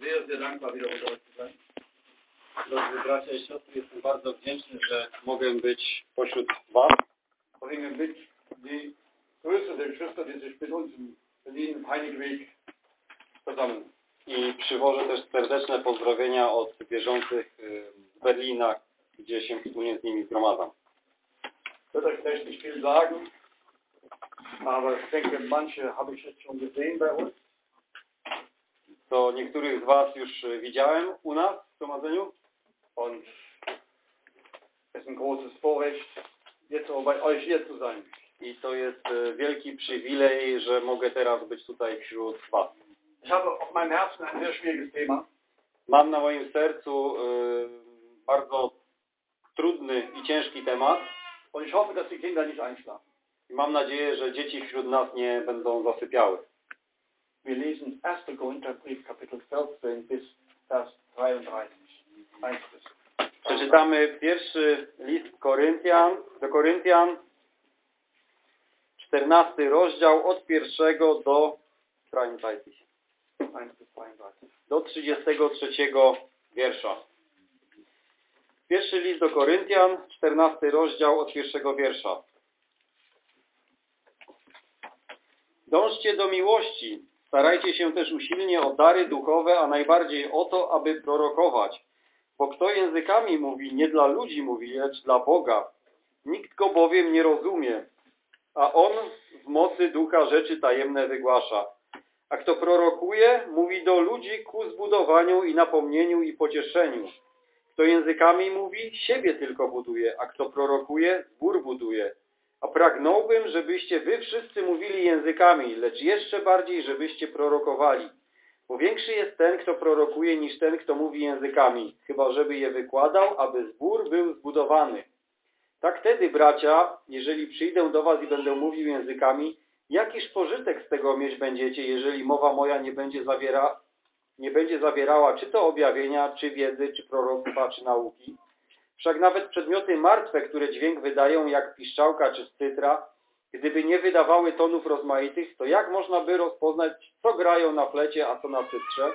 sehr, sehr dankbar, wieder unter euch zu sein. Drodzy bracia i siostry, jestem bardzo wdzięczny, że mogę być pośród Was. Bringe mit die Größe der Geschwister, die sich mit uns in Heinigweg versammeln. I przywożę też serdeczne pozdrowienia od wierzących y, z Berlina, gdzie się wspólnie z nimi zgromadzam. Wird euch vielleicht nicht viel sagen, aber ich denke, manche habe ich jetzt schon gesehen bei uns. To niektórych z Was już y, widziałem u nas w zgromadzeniu Und es ist ein großes Vorrecht, jetzt auch bei euch hier zu sein. i to jest y, wielki przywilej, że mogę teraz być tutaj wśród Was. Ich habe auf meinem Herzen ein sehr schwieriges Thema. Mam na moim sercu y, bardzo trudny i ciężki temat Und ich hoffe, dass die Kinder nicht einschlafen. i mam nadzieję, że dzieci wśród nas nie będą zasypiały. Wir lesen 1. Korintherbrief, Kapitel 14 bis Vers 33. 1 bis Przeczytamy pierwszy list Koryntian, do Koryntian, 14 rozdział od pierwszego do 33, 1 bis 33. do 33 wiersza. Pierwszy list do Koryntian, 14 rozdział od pierwszego wiersza. Dążcie do miłości, starajcie się też usilnie o dary duchowe, a najbardziej o to, aby prorokować. Bo kto językami mówi, nie dla ludzi mówi, lecz dla Boga. Nikt go bowiem nie rozumie, a on w mocy ducha rzeczy tajemne wygłasza. A kto prorokuje, mówi do ludzi ku zbudowaniu i napomnieniu i pocieszeniu. Kto językami mówi, siebie tylko buduje, a kto prorokuje, zbór buduje. A pragnąłbym, żebyście wy wszyscy mówili językami, lecz jeszcze bardziej, żebyście prorokowali. Bo większy jest ten, kto prorokuje, niż ten, kto mówi językami, chyba żeby je wykładał, aby zbór był zbudowany. Tak wtedy, bracia, jeżeli przyjdę do was i będę mówił językami, jakiż pożytek z tego mieć będziecie, jeżeli mowa moja nie będzie, zawiera, nie będzie zawierała czy to objawienia, czy wiedzy, czy proroctwa, czy nauki? Wszak nawet przedmioty martwe, które dźwięk wydają jak piszczałka czy scytra, gdyby nie wydawały tonów rozmaitych, to jak można by rozpoznać, co grają na flecie, a co na cytrze?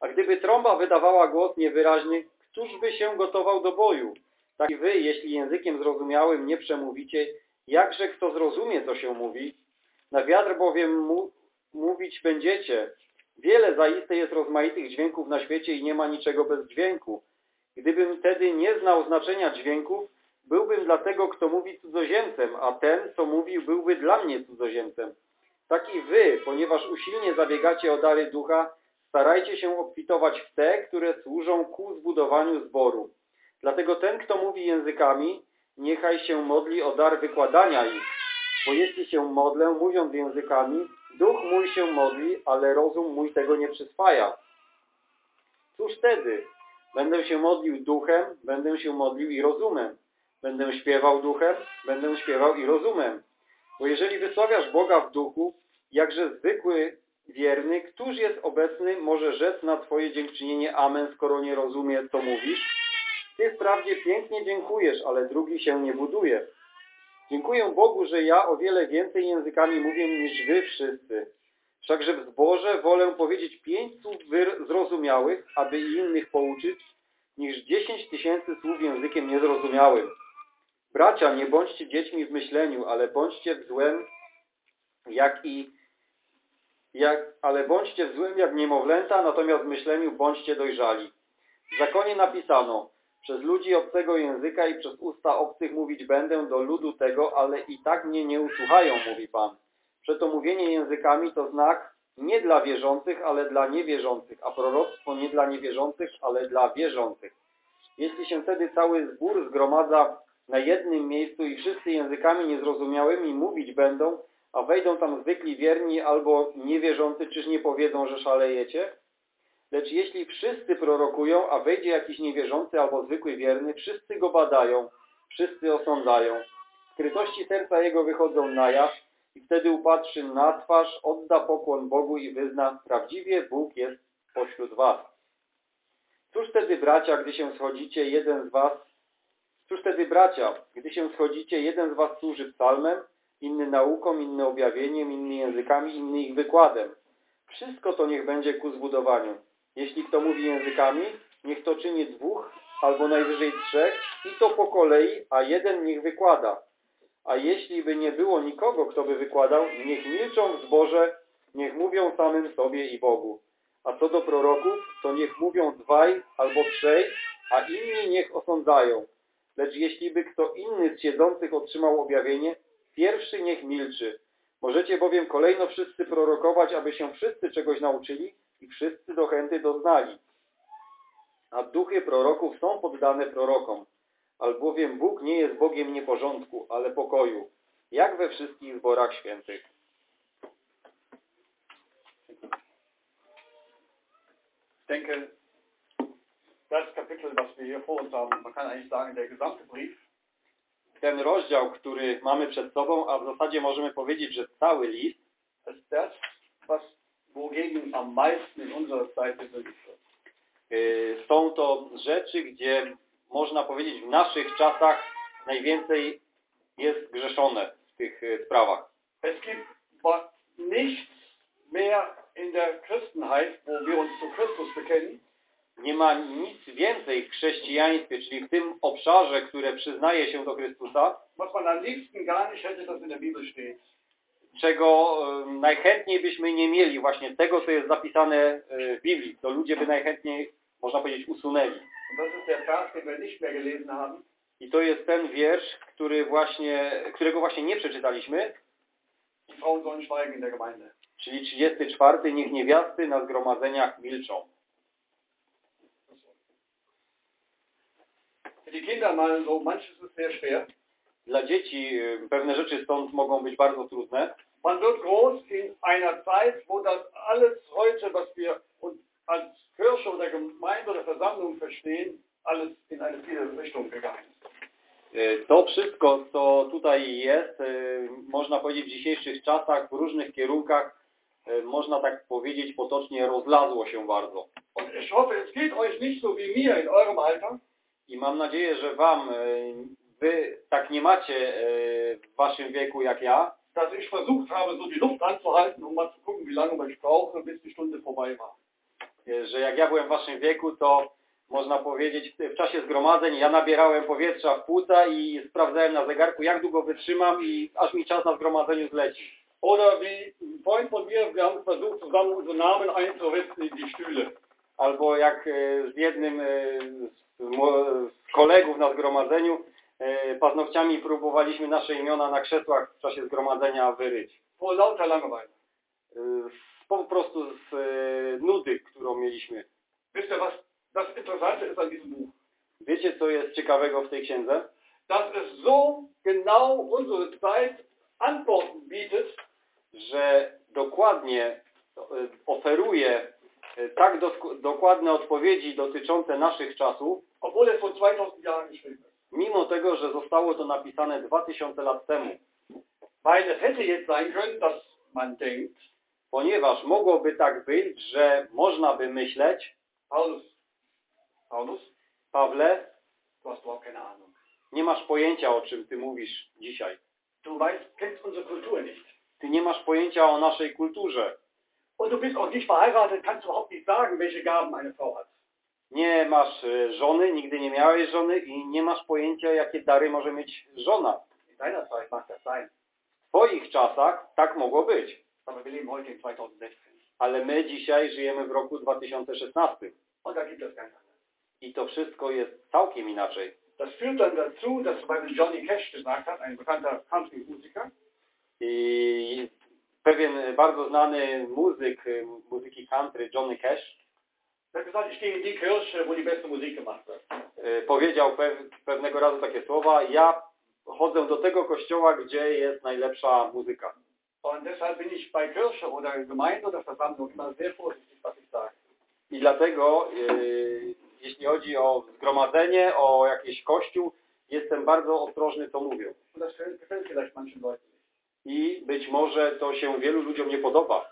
A gdyby trąba wydawała głos niewyraźny, któż by się gotował do boju? Tak i wy, jeśli językiem zrozumiałym nie przemówicie, jakże kto zrozumie, co się mówi? Na wiatr bowiem mu, mówić będziecie. Wiele zaiste jest rozmaitych dźwięków na świecie i nie ma niczego bez dźwięku. Gdybym wtedy nie znał znaczenia dźwięków, byłbym dla tego, kto mówi cudzoziemcem, a ten, co mówił, byłby dla mnie cudzoziemcem. Tak i wy, ponieważ usilnie zabiegacie o dary ducha, starajcie się obfitować w te, które służą ku zbudowaniu zboru. Dlatego ten, kto mówi językami, niechaj się modli o dar wykładania ich. Bo jeśli się modlę, mówiąc językami, duch mój się modli, ale rozum mój tego nie przyswaja. Cóż wtedy? Będę się modlił duchem, będę się modlił i rozumem. Będę śpiewał duchem, będę śpiewał i rozumem. Bo jeżeli wysławiasz Boga w duchu, jakże zwykły wierny, któż jest obecny, może rzec na Twoje dziękczynienie Amen, skoro nie rozumie, co mówisz? Ty wprawdzie pięknie dziękujesz, ale drugi się nie buduje. Dziękuję Bogu, że ja o wiele więcej językami mówię niż wy wszyscy. Wszakże w zborze wolę powiedzieć pięć słów zrozumiałych, aby i innych pouczyć, niż dziesięć tysięcy słów językiem niezrozumiałym. Bracia, nie bądźcie dziećmi w myśleniu, ale bądźcie w złem, jak i jak, ale bądźcie w złym jak niemowlęta, natomiast w myśleniu bądźcie dojrzali. W zakonie napisano, przez ludzi obcego języka i przez usta obcych mówić będę do ludu tego, ale i tak mnie nie usłuchają, mówi Pan. Przeto mówienie językami to znak nie dla wierzących, ale dla niewierzących, a proroctwo nie dla niewierzących, ale dla wierzących. Jeśli się wtedy cały zbór zgromadza na jednym miejscu i wszyscy językami niezrozumiałymi mówić będą, a wejdą tam zwykli wierni albo niewierzący, czyż nie powiedzą, że szalejecie? Lecz jeśli wszyscy prorokują, a wejdzie jakiś niewierzący albo zwykły wierny, wszyscy go badają, wszyscy osądzają. Skrytości serca jego wychodzą na jaw i wtedy upatrzy na twarz, odda pokłon Bogu i wyzna, prawdziwie Bóg jest pośród was. Cóż wtedy, bracia, gdy się schodzicie, jeden z was Cóż wtedy, bracia, gdy się schodzicie, jeden z was służy psalmem, inny nauką, inny objawieniem, inny językami, inny ich wykładem. Wszystko to niech będzie ku zbudowaniu. Jeśli kto mówi językami, niech to czyni dwóch albo najwyżej trzech i to po kolei, a jeden niech wykłada. A jeśli by nie było nikogo, kto by wykładał, niech milczą w zborze, niech mówią samym sobie i Bogu. A co do proroków, to niech mówią dwaj albo trzej, a inni niech osądzają. Lecz jeśli by kto inny z siedzących otrzymał objawienie, pierwszy niech milczy. Możecie bowiem kolejno wszyscy prorokować, aby się wszyscy czegoś nauczyli i wszyscy dochęty doznali. A duchy proroków są poddane prorokom, albowiem Bóg nie jest Bogiem nieporządku, ale pokoju, jak we wszystkich zborach świętych. Ich denke, das Kapitel, was wir hier vor uns haben, man kann eigentlich sagen, der gesamte Brief, Ten rozdział, który mamy przed sobą, a w zasadzie możemy powiedzieć, że cały list, ist das, was wogegen am meisten in unserer Zeit wird. y, są to rzeczy, gdzie można powiedzieć w naszych czasach najwięcej jest grzeszone w tych y, sprawach. Es gibt nichts mehr in der Christenheit, wo wir uns zu Christus bekennen, Nie ma nic więcej w chrześcijaństwie, czyli w tym obszarze, które przyznaje się do Chrystusa, was man am liebsten gar nicht hätte, das in der Bibel steht. czego najchętniej byśmy nie mieli, właśnie tego, co jest zapisane y, w Biblii, to ludzie by najchętniej, można powiedzieć, usunęli. I to jest ten wiersz, który właśnie, którego właśnie nie przeczytaliśmy, czyli 34. Niech niewiasty na zgromadzeniach milczą. Dla dzieci y, pewne rzeczy stąd mogą być bardzo trudne. Man wird groß in einer Zeit, wo das alles heute, was wir als Kirche oder Gemeinde oder Versammlung verstehen, alles in eine viele Richtung gegangen ist. Y, To wszystko, co tutaj jest, y, można powiedzieć w dzisiejszych czasach w różnych kierunkach, y, można tak powiedzieć potocznie, rozlazło się bardzo. I mam nadzieję, że Wam, Wy tak nie macie w Waszym wieku jak ja, dass ich versucht habe, so die Luft anzuhalten, um mal zu gucken, wie lange ich brauche, bis die Stunde vorbei war. Że jak ja byłem w Waszym wieku, to można powiedzieć, w- czasie zgromadzeń ja nabierałem powietrza w płuca i sprawdzałem na zegarku, jak długo wytrzymam i aż mi czas na zgromadzeniu zleci. Oder wie Freund von mir, wir haben versucht, zusammen unsere Namen einzuritzen in die Stühle. Albo jak e, z jednym e, z, kolegów na zgromadzeniu e, paznokciami próbowaliśmy nasze imiona na krzesłach w czasie zgromadzenia wyryć. Vor lauter Langeweile. Po prostu z e, nudy, którą mieliśmy. Wisst was das Interessante ist an diesem Buch? Wiecie, co jest ciekawego w tej księdze? Dass es so genau unsere Zeit Antworten bietet, Że dokładnie e, oferuje e, tak dosk- dokładne odpowiedzi dotyczące naszych czasów, obwohl es vor 2000 Jahren geschrieben ist. mimo tego, że zostało to napisane 2000 lat temu. Weil es hätte jetzt sein können, dass man denkt, Ponieważ mogłoby tak być, że można by myśleć, Paulus, Paulus, Pawle, du hast überhaupt keine Ahnung. nie masz pojęcia o czym ty mówisz dzisiaj. Du weißt, kennst unsere Kultur nicht. Ty nie masz pojęcia o naszej kulturze. Und du bist auch nicht verheiratet, kannst überhaupt nicht sagen, welche Gaben eine Frau hat. Nie masz e, żony, nigdy nie miałeś żony i nie masz pojęcia, jakie dary może mieć żona. In deiner Zeit mag das sein. W twoich czasach tak mogło być, Aber wir leben heute in 2016. ale my dzisiaj żyjemy w roku 2016 Und da gibt es ganz anders. i to wszystko jest całkiem inaczej. Das führt dann dazu, dass zum Beispiel Johnny Cash gesagt hat, ein bekannter Country-Musiker, I pewien bardzo znany muzyk muzyki country, Johnny Cash, e, powiedział pew, pewnego razu takie słowa, ja chodzę do tego kościoła, gdzie jest najlepsza muzyka. Und deshalb bin ich bei Kirche oder Gemeinde oder Versammlung immer sehr vorsichtig, was ich sage. I dlatego, e, jeśli chodzi o zgromadzenie, o jakiś kościół, jestem bardzo ostrożny, co mówię. I być może to się wielu ludziom nie podoba.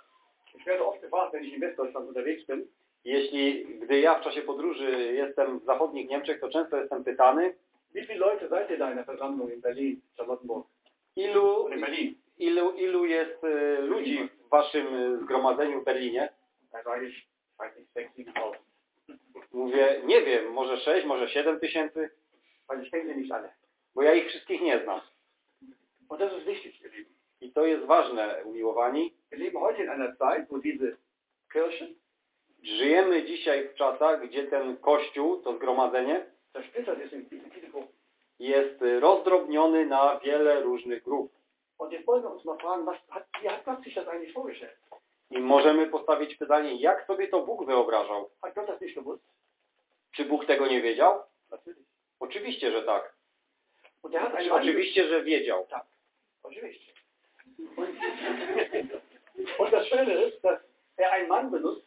Jeśli, gdy ja w czasie podróży jestem w zachodnich Niemczech, to często jestem pytany, wie viele Leute seid ihr da in der Versammlung in Berlin, Charlottenburg ilu, in Berlin? Ilu, ilu jest e, ludzi w waszym y, zgromadzeniu w Berlinie? Da sage ich, weiß nicht, 6, 7.000. Mówię, nie wiem, może 6, może 7 tysięcy, bo ja ich wszystkich nie znam. I to jest ważne, umiłowani. Żyjemy dzisiaj w czasach, gdzie ten kościół, to zgromadzenie, jest y, rozdrobniony na wiele różnych grup. Und jetzt wollen wir uns mal fragen, was hat, wie hat Gott sich das eigentlich vorgestellt? I możemy postawić pytanie, jak sobie to Bóg wyobrażał? Hat Gott das nicht gewusst? Czy Bóg tego nie wiedział? Natürlich. Oczywiście, że tak. Und er hat einen Mann Oczywiście, że wiedział. Tak, oczywiście. Und, und das Schöne ist, dass er einen Mann benutzt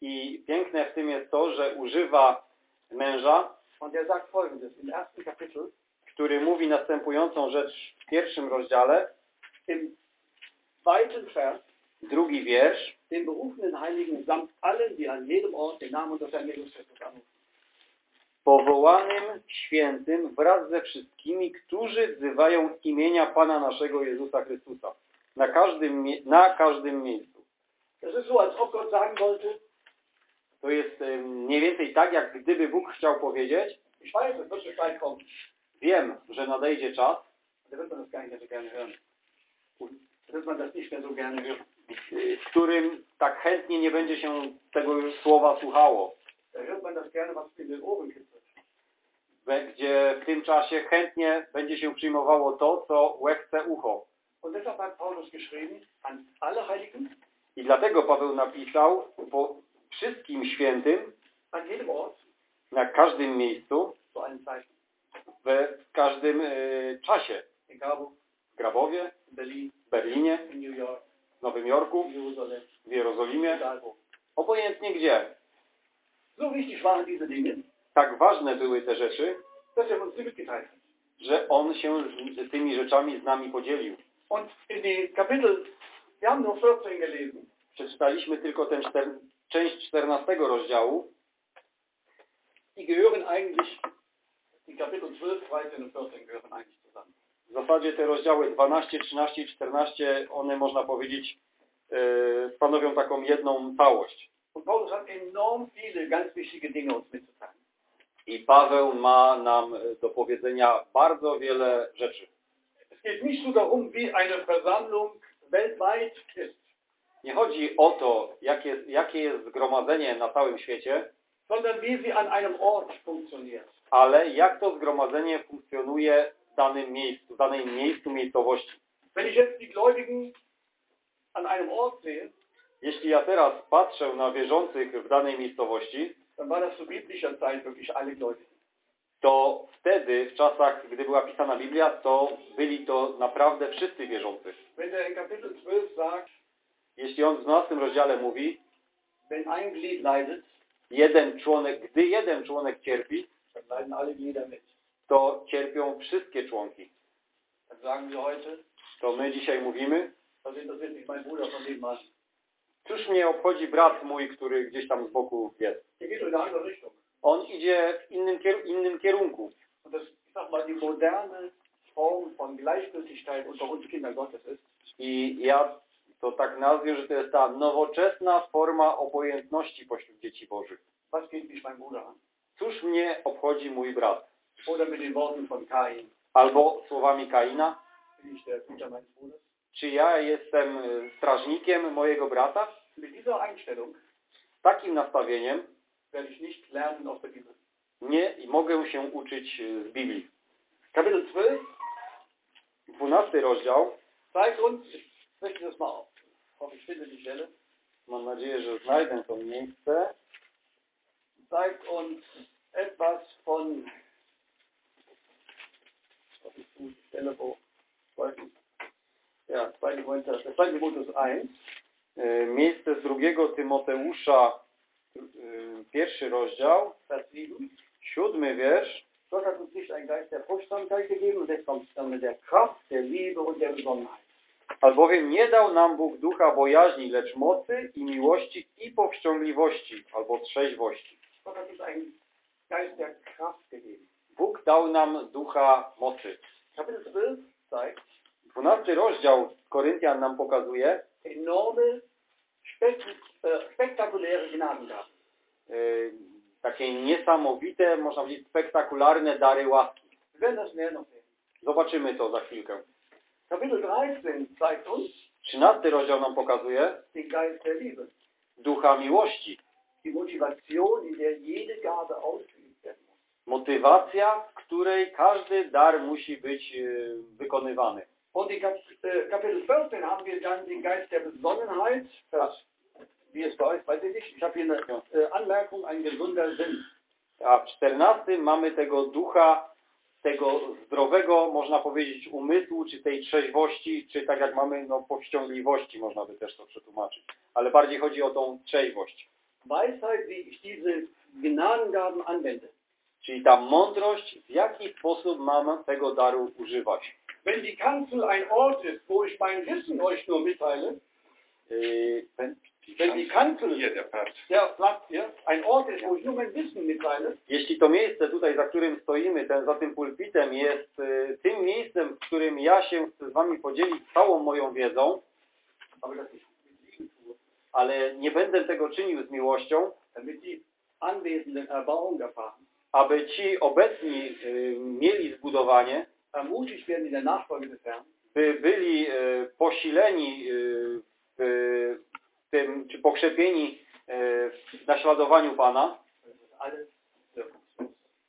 I piękne w tym jest to, że używa męża, und der sagt folgendes im ersten Kapitel, który mówi następującą rzecz w pierwszym rozdziale, im zweiten Vers, drugi wiersz, den berufenen Heiligen samt allen, die an jedem Ort den Namen unseres Herrn Jesus Christus anrufen. powołanym świętym wraz ze wszystkimi, którzy wzywają imienia Pana naszego Jezusa Chrystusa. Na każdym, na każdym miejscu. Es ist so, als ob Gott sagen wollte, To jest mniej więcej tak, jak gdyby Bóg chciał powiedzieć, ich weiß, es wird eine Zeit kommen, wiem, że nadejdzie czas, w którym tak chętnie nie będzie się tego już słowa słuchało, gdzie w tym czasie chętnie będzie się przyjmowało to, co łechce ucho. Heiligen, I dlatego Paweł napisał po wszystkim świętym, na każdym miejscu. We w każdym e, czasie. In W Grabowie, in Berlin, w Berlinie, in New York, w Nowym Jorku, in Jerusalem, w Jerozolimie, egal wo. obojętnie gdzie. So wichtig waren diese Dinge, Tak ważne były te rzeczy, dass er uns sie mitgeteilt hat. że On się z tymi rzeczami z nami podzielił. Und in die Kapitel, wir haben nur 14 gelesen, Przeczytaliśmy tylko ten czter, część 14 rozdziału, die gehören eigentlich, die Kapitel 12, 13 und 14 gehören eigentlich zusammen. W zasadzie te rozdziały 12, 13 i 14, one można powiedzieć e, stanowią taką jedną całość. Und Paulus hat enorm viele ganz wichtige Dinge uns mitzuteilen. I Paweł ma nam do powiedzenia bardzo wiele rzeczy. Es geht nicht so darum, wie eine Versammlung weltweit ist, Nie chodzi o to, jakie, jakie jest zgromadzenie na całym świecie, sondern wie sie an einem Ort funktioniert. Ale jak to zgromadzenie funkcjonuje w danym miejscu, w danym miejscu, miejscowości. Jeśli ja teraz patrzę na wierzących w danej miejscowości, to wtedy, w czasach, gdy była pisana Biblia, to byli to naprawdę wszyscy wierzący. Er in Kapitel 12 sagt, Jeśli on w 12 rozdziale mówi, jeden członek, gdy jeden członek cierpi, mit. to cierpią wszystkie członki. Heute, To my dzisiaj mówimy, cóż mnie obchodzi brat mój, który gdzieś tam z boku jest. On idzie w innym, innym kierunku. Gottes ist, I ja to tak nazwę, że to jest ta nowoczesna forma obojętności pośród dzieci bożych. was geht mich mein Bruder an? Cóż mnie obchodzi mój brat? Oder mit den Worten von Kain, Albo słowami Kaina, bin ich der Güter meines Bruders? czy ja jestem y, strażnikiem mojego brata? Mit dieser Einstellung Z takim nastawieniem werde ich nicht lernen aus der Bibel. nie mogę się uczyć y, z Biblii. Kapitel 12 12 rozdział, zeigt uns, ich möchte das mal auf. Ich hoffe, ich finde die Stelle. mam nadzieję, że znajdę to miejsce, Zeigt uns etwas von, was ist die Stelle, wo, ja, 2. Korinther, 2. Timotheus 1, y, miejsce z drugiego Tymoteusza, y, pierwszy rozdział, Vers 7. siódmy wiersz. Gott hat uns nicht einen Geist der Furchtsamkeit gegeben der Kraft, der Liebe und der Besonnenheit. Albowiem nie dał nam Bóg ducha bojaźni, lecz mocy i miłości i powściągliwości, albo trzeźwości. Geist der Kraft gegeben. Bóg dał nam ducha mocy. Kapitel 12 zeigt, 12 rozdział Koryntian nam pokazuje, enorme, spek spektakuläre Gnadengaben. Takie niesamowite, można powiedzieć spektakularne dary łaski. Zobaczymy to za chwilkę. Kapitel 13 zeigt uns 13 rozdział nam pokazuje ducha miłości. Motywacja, w której każdy dar musi być y, wykonywany. Und in äh, Kapitel 14 haben wir dann den Geist der Besonnenheit. Das, wie es bei euch, weiß ich nicht. Ich habe hier eine äh, Anmerkung, ein gesunder Sinn. A w 14 mamy tego ducha, tego zdrowego, można powiedzieć, umysłu, czy tej trzeźwości, czy tak jak mamy, no, powściągliwości, można by też to przetłumaczyć. Ale bardziej chodzi o tą trzeźwość. Weisheit, wie ich diese Gnadengaben anwende. Czyli ta mądrość, w jaki sposób mam tego daru używać. Wenn die Kanzel ein Ort ist, wo ich mein Wissen euch nur mitteile, Yy, wenn die Kanzel, Hier, der Part. der Platz hier, ein Ort ist, wo ich nur mein Wissen mitteile, Jeśli to miejsce tutaj, za którym stoimy, ten, za tym pulpitem jest y, tym miejscem, w którym ja się chcę z wami podzielić całą moją wiedzą, aber das tue, ale nie będę tego czynił z miłością, aby ci obecni y, mieli zbudowanie, by byli y, posileni y, w tym, czy pokrzepieni w naśladowaniu Pana,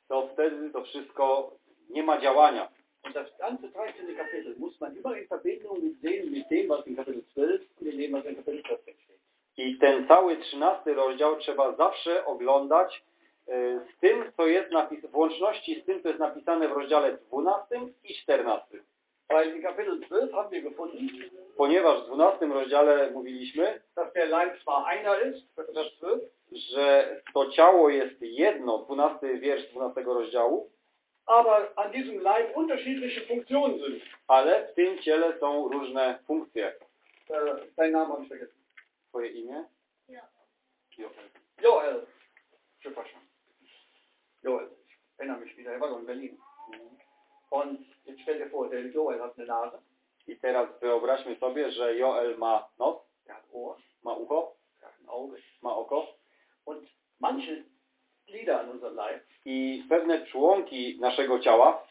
to wtedy to wszystko nie ma działania. Und das ganze 13. Kapitel muss man immer in Verbindung mit sehen mit dem, was in Kapitel 12 und in dem, was in Kapitel 14 steht. I ten cały trzynasty rozdział trzeba zawsze oglądać y, z tym, co jest w łączności z tym, co jest napisane w rozdziale 12 i 14. Weil in Kapitel 12 haben wir gefunden, Ponieważ w 12 rozdziale mówiliśmy, dass der Leib zwar einer ist, Vers 12, że to ciało jest jedno, 12 wiersz 12 rozdziału, aber an diesem Leib unterschiedliche Funktionen sind. ale w tym ciele są różne funkcje. Dein Name habe ich vergessen. Twoje imię? Joel. Przepraszam. Joel. Ich erinnere mich wieder, er war in Berlin. Und jetzt stell dir vor, der Joel hat eine Nase, I teraz wyobraźmy sobie, że Joel ma nos, der hat Ohr, ma ucho, der hat ein Auge. ma oko Und manche Glieder an unserem Leib, i pewne członki naszego ciała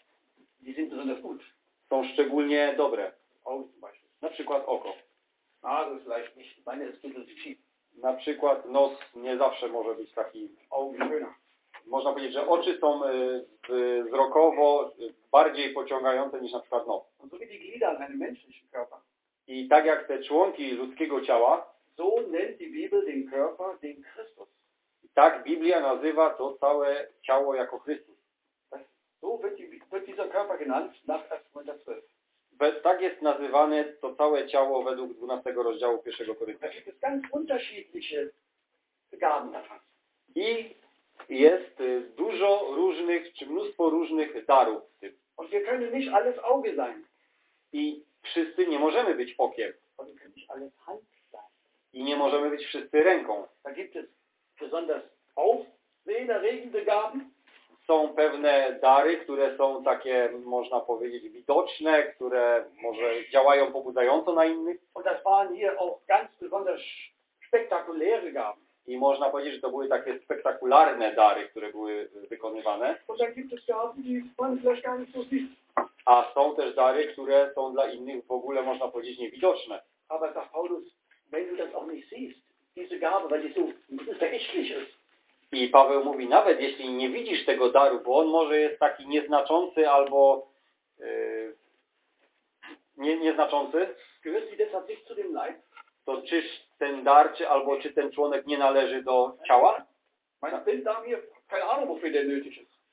die sind besonders gut. są szczególnie dobre. Auge zum Beispiel. Na przykład oko. Ist vielleicht nicht, meine ist ein bisschen schief. Na przykład nos nie zawsze może być taki, można powiedzieć, że oczy są y, y, wzrokowo y, bardziej pociągające niż na przykład nos. Körper, I tak jak te członki ludzkiego ciała, so nennt die Bibel den Körper den Christus. tak Biblia nazywa to całe ciało jako Chrystus. So wird, die, wird dieser Körper genannt nach 1. Korinther 12. Tak jest nazywane to całe ciało według 12 rozdziału 1 Koryntia. Da gibt es ganz unterschiedliche Gaben daran. I jest y, dużo różnych, czy mnóstwo różnych darów w tym. I wszyscy nie możemy być okiem. I nie możemy być wszyscy ręką. Da gibt es besonders aufsehenerregende Gaben. Są pewne dary, które są takie, można powiedzieć, widoczne, które może działają pobudzająco na innych. I można powiedzieć, że to były takie spektakularne dary, które były wykonywane. A są też dary, które są dla innych w ogóle, można powiedzieć, niewidoczne. Aber sagt Paulus, wenn du das auch nicht siehst, diese Gabe, weil die so verächtlich ist, I Paweł mówi, nawet jeśli nie widzisz tego daru, bo on może jest taki nieznaczący albo yy, nie, nieznaczący, to czyż ten dar, czy albo czy ten członek nie należy do ciała?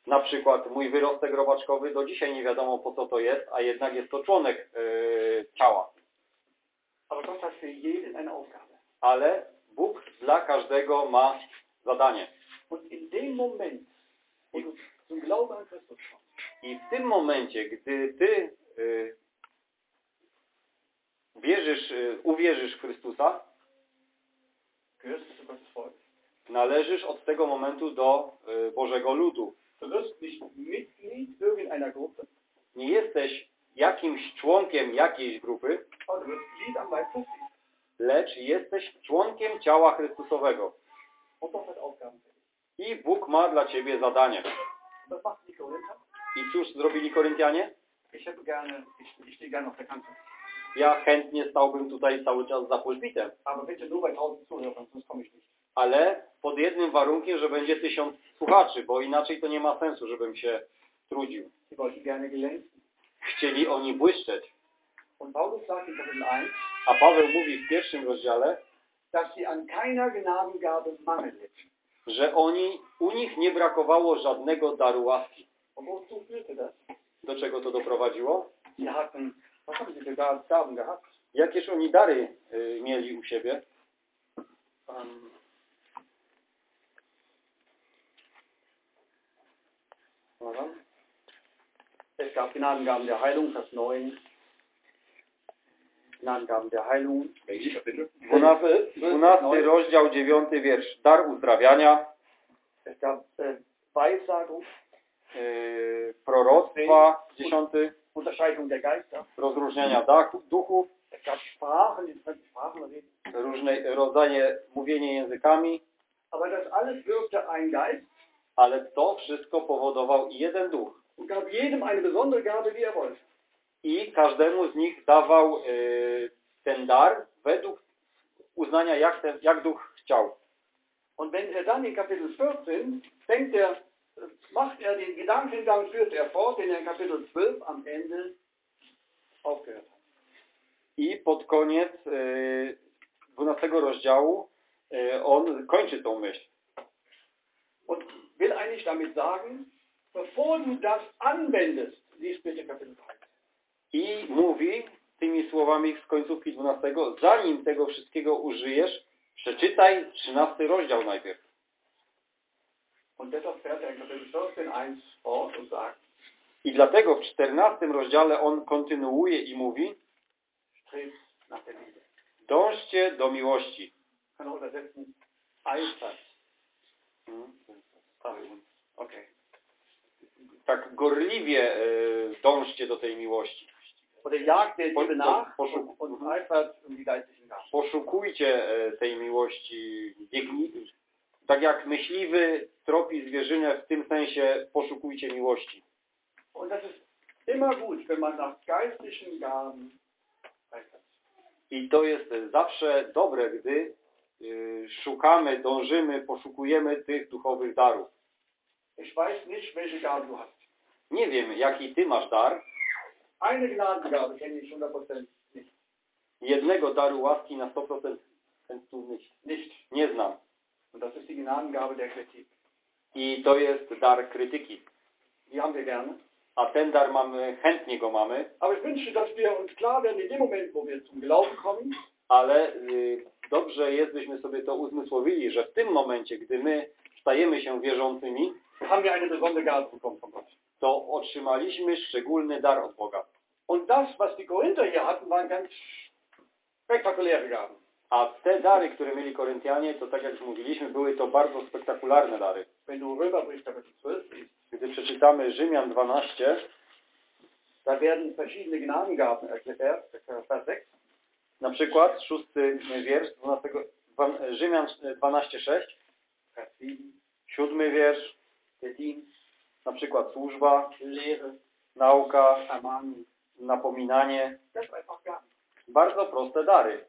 Na przykład mój wyrostek robaczkowy do dzisiaj nie wiadomo po co to jest, a jednak jest to członek yy, ciała. Ale Bóg dla każdego ma zadanie. Und in dem Moment, wo du zum Glauben an Christus kommst, I w tym momencie, gdy ty y, wierzysz, y, uwierzysz w Chrystusa, gehörst du zu Gottes Volk. należysz od tego momentu do y, Bożego ludu. Du wirst nicht Mitglied irgendeiner Gruppe, Nie jesteś jakimś członkiem jakiejś grupy, aber du wirst Glied am Leib Christi. lecz jesteś członkiem ciała Chrystusowego. Und Aufgaben. I Bóg ma dla ciebie zadanie. I cóż zrobili Koryntianie? Ja chętnie stałbym tutaj cały czas za pulpitem, Aber bitte nur bei 1000 Zuhörern, sonst komme ich nicht. ale pod jednym warunkiem, że będzie tysiąc słuchaczy, bo inaczej to nie ma sensu, żebym się trudził. Chcieli oni błyszczeć. Und Paulus sagt in Kapitel 1, A Paweł mówi w pierwszym rozdziale, an keiner Gnadengabe. Że oni, u nich nie brakowało żadnego daru łaski. Das? Do czego to doprowadziło? Gehabt? Jakież oni dary y, mieli u siebie? Es gab Gnadengaben der Heilung, 9. Gnadengaben der Heilung. 12, 12 rozdział, 9 wiersz. Dar uzdrawiania, Es gab äh, Weissagung, y, proroctwa, 10, Unterscheidung der Geister. rozróżniania duchów, różne rodzaje mówienie językami, ale to wszystko powodował jeden duch. I każdemu z nich dawał y, ten dar według uznania, jak, ten, jak duch chciał. Und wenn er dann in Kapitel 14 denkt er, macht er den Gedankengang, führt er fort, den er in Kapitel 12 am Ende aufgehört hat. I pod koniec y, 12 rozdziału y, on kończy tą myśl. Und will eigentlich damit sagen, bevor du das anwendest, lies bitte Kapitel 13. I mówi tymi słowami z końcówki 12, zanim tego wszystkiego użyjesz, przeczytaj 13 rozdział najpierw. Er in Kapitel 14 1 fort und sagt, I dlatego w 14 rozdziale on kontynuuje i mówi, dążcie do miłości. Eifert. Okay. Tak gorliwie y, dążcie do tej miłości. Oder jagt der Liebe nach Poszuk- und, und eifert um die geistlichen Gaben. Poszukujcie e, tej miłości, biegnij, tak jak myśliwy tropi zwierzynę, w tym sensie poszukujcie miłości. Und das ist immer gut, wenn man nach geistlichen Gaben eifert. I to jest zawsze dobre, gdy y, szukamy, dążymy, poszukujemy tych duchowych darów. Ich weiß nicht, welche Gabe du hast. Nie wiem, jaki ty masz dar. Eine Gnadengabe kenne ich 100% nicht. Jednego daru łaski na 100% tu nicht. Nicht. nie znam. Und das ist die Gnadengabe der Kritik. I to jest dar krytyki. Die haben wir gerne. A ten dar mamy, chętnie go mamy, Aber ich wünsche, dass wir uns klar werden, in dem Moment, wo wir zum Glauben kommen, ale y, dobrze jest, byśmy sobie to uzmysłowili, że w tym momencie, gdy my stajemy się wierzącymi, haben wir eine besondere Gabe bekommen von Gott. To otrzymaliśmy szczególny dar od Boga. Und das, was die Korinther hier hatten, waren ganz spektakuläre Gaben. A te dary, które mieli Koryntianie, to tak jak już mówiliśmy, były to bardzo spektakularne dary. 12 Gdy przeczytamy Rzymian 12, da werden verschiedene Gnadengaben erklärt, Vers 6. na przykład szósty wiersz 12, dwa- Rzymian 12,6, Vers 7. siódmy wiersz, na przykład służba, nauka, napominanie, Gaben. bardzo proste dary.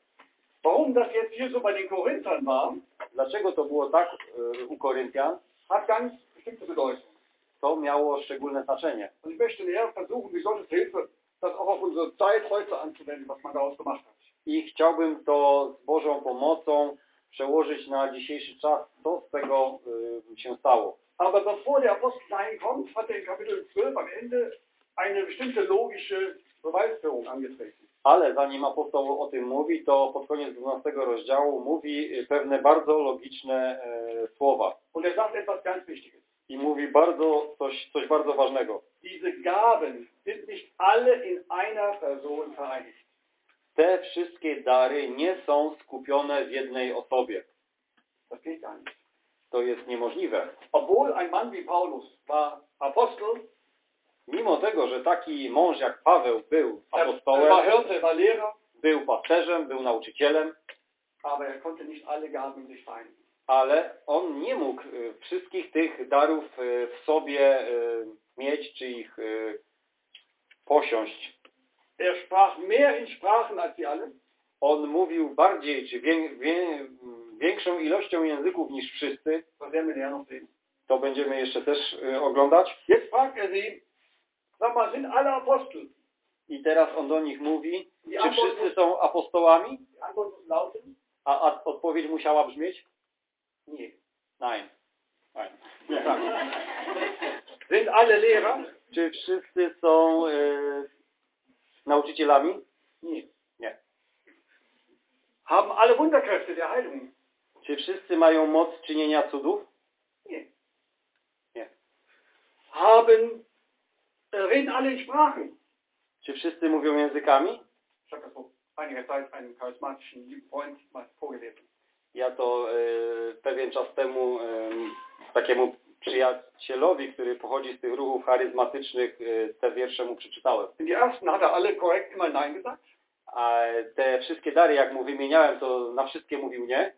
Warum das jetzt hier so bei den Korinthern war, Dlaczego to było tak y, u Koryntian? hat ganz bestimmte Bedeutung. To miało szczególne znaczenie. Und ich möchte näher versuchen, mit Gottes Hilfe, das auch auf unsere Zeit heute anzuwenden, was man daraus gemacht hat. I chciałbym to z Bożą pomocą przełożyć na dzisiejszy czas, co z tego y, się stało. Aber bevor der Apostel dahin kommt, hat er in Kapitel 12 am Ende eine bestimmte logische Beweisführung angetreten. Ale zanim apostoł o tym mówi, to pod koniec 12 rozdziału mówi y, pewne bardzo logiczne e, słowa. Und er sagt etwas ganz Wichtiges. I mówi bardzo coś, coś bardzo ważnego. Diese Gaben sind nicht alle in einer Person vereinigt. Te wszystkie dary nie są skupione w jednej osobie. Das geht gar nicht. To jest niemożliwe. Obwohl ein Mann wie Paulus war Apostel, Mimo tego, że taki mąż jak Paweł był er, er war apostołem, Hirte, er war Lehrer, był pasterzem, był nauczycielem, aber er konnte nicht alle Gaben in sich vereinen. ale on nie mógł y, wszystkich tych darów y, w sobie y, mieć, czy ich posiąść. Er sprach mehr in Sprachen als sie alle. On mówił bardziej, czy wię, wię, większą ilością języków niż wszyscy. To będziemy jeszcze też y, oglądać. Jetzt fragt er sie, sag mal, sind alle Apostel? I teraz on do nich mówi, czy wszyscy są apostołami? A, a odpowiedź musiała brzmieć? nie. Nein. Nein. Ja, tak. Sind alle Lehrer? Czy wszyscy są y, nauczycielami? Nie. Nie. Haben alle Wunderkräfte der Heilung? Czy wszyscy mają moc czynienia cudów? Nie. Nie. Haben, reden alle Sprachen? Czy wszyscy mówią językami? Ja to y, pewien czas temu y, takiemu przyjacielowi, który pochodzi z tych ruchów charyzmatycznych, y, te wiersze mu przeczytałem. Er. A te wszystkie dary, jak mu wymieniałem, to na wszystkie mówił nie.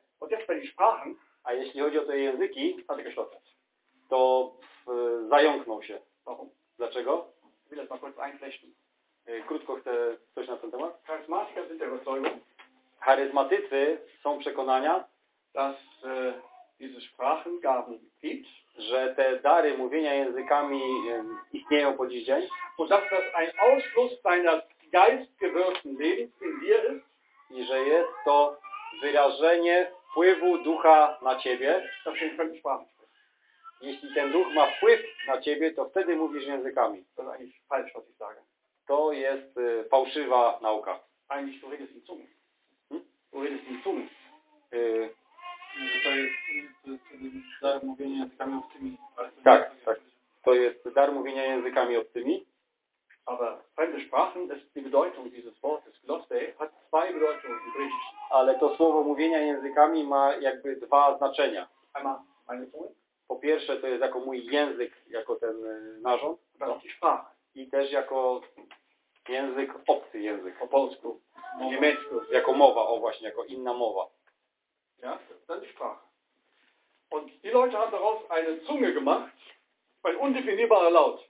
A jeśli chodzi o te języki, to y, zająknął się. Dlaczego? Y, krótko chcę coś na ten temat. Charyzmatycy są przekonania, gibt że te dary mówienia językami y, istnieją po dziś dzień. I że jest to wyrażenie wpływu ducha na ciebie. Jeśli ten duch ma wpływ na ciebie, to wtedy mówisz językami. To jest y, fałszywa nauka. Eigentlich, du redest in Zungen. Hm? Du redest in Zungen. Y, to jest dar mówienia językami obcymi. tak, tak. To jest dar mówienia językami obcymi, Aber fremde Sprachen, die Bedeutung dieses Wortes Gloste hat zwei Bedeutungen im Griechischen. ale to słowo mówienia językami ma jakby dwa znaczenia. Einmal meine Zunge Po pierwsze to jest jako mój język, jako ten y, narząd Sprache. i też jako język, obcy język, Po polsku, niemiecku. jako mowa, o właśnie, jako inna mowa. Ja, dann die Sprache. Und die Leute haben daraus eine Zunge gemacht, ein undefinierbarer Laut.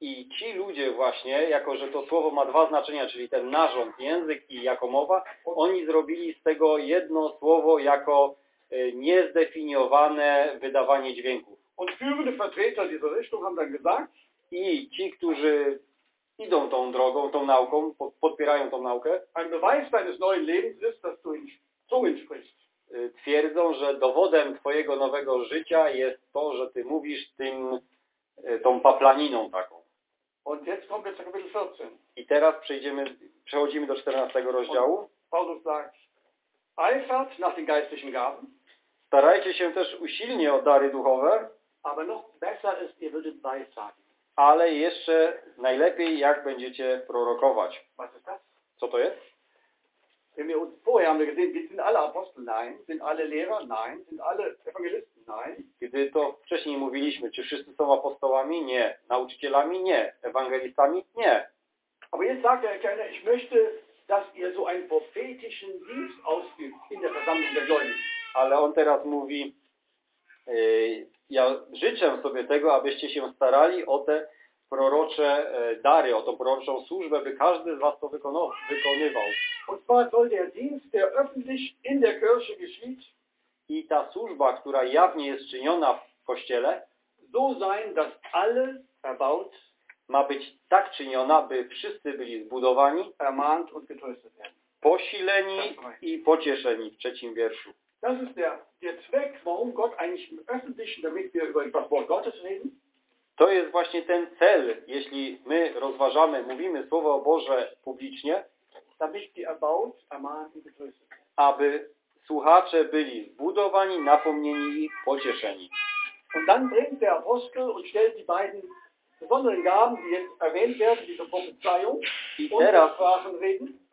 I ci ludzie właśnie, jako że to słowo ma dwa znaczenia, czyli ten narząd, język i jako mowa, oni zrobili z tego jedno słowo jako y, niezdefiniowane wydawanie dźwięków. I ci, którzy idą tą drogą, tą nauką, po- podpierają tą naukę, ein Beweis deines neuen Lebens ist, dass du in Zungen sprichst. y, twierdzą, że dowodem twojego nowego życia jest to, że ty mówisz tym, y, tą paplaniną taką. Und jetzt zu Kapitel 14. I teraz przejdziemy, przechodzimy do 14 rozdziału. Paulus sagt, eifert nach den geistlichen Gaben, Starajcie się też usilnie o dary duchowe, aber noch besser ist, ihr würdet weissagen. ale jeszcze najlepiej jak będziecie prorokować. Was ist das? Co to jest? Wenn wir uns vorher haben wir gesehen, wir sind alle Apostel? Nein. Sind alle Lehrer? Nein. Sind alle Evangelisten? Nein. Gdy to wcześniej mówiliśmy, czy wszyscy są apostołami? Nie. Nauczycielami? Nie. Ewangelistami? Nie. Aber jetzt sagt der Erkenner, ich möchte, dass ihr so einen prophetischen Dienst ausübt in der Versammlung der Gläubigen. Ale on teraz mówi, yy, ja życzę sobie tego, abyście się starali o te prorocze e, dary, o tą proroczą służbę, by każdy z was to wykonywał. Und zwar soll der Dienst, der öffentlich in der Kirche geschieht, I ta służba, która jawnie jest czyniona w Kościele, so sein, dass alle erbaut, ma być tak czyniona, by wszyscy byli zbudowani, ermahnt und getröstet werden. posileni i pocieszeni w trzecim wierszu. Das ist der, der Zweck, warum Gott eigentlich im Öffentlichen, damit wir über das Wort Gottes reden, To jest właśnie ten cel, jeśli my rozważamy, mówimy Słowo Boże publicznie, aby słuchacze byli zbudowani, napomnieni i pocieszeni. Und dann bringt der Apostel und stellt die beiden besonderen Gaben, die jetzt erwähnt werden, diese Prophezeiung I teraz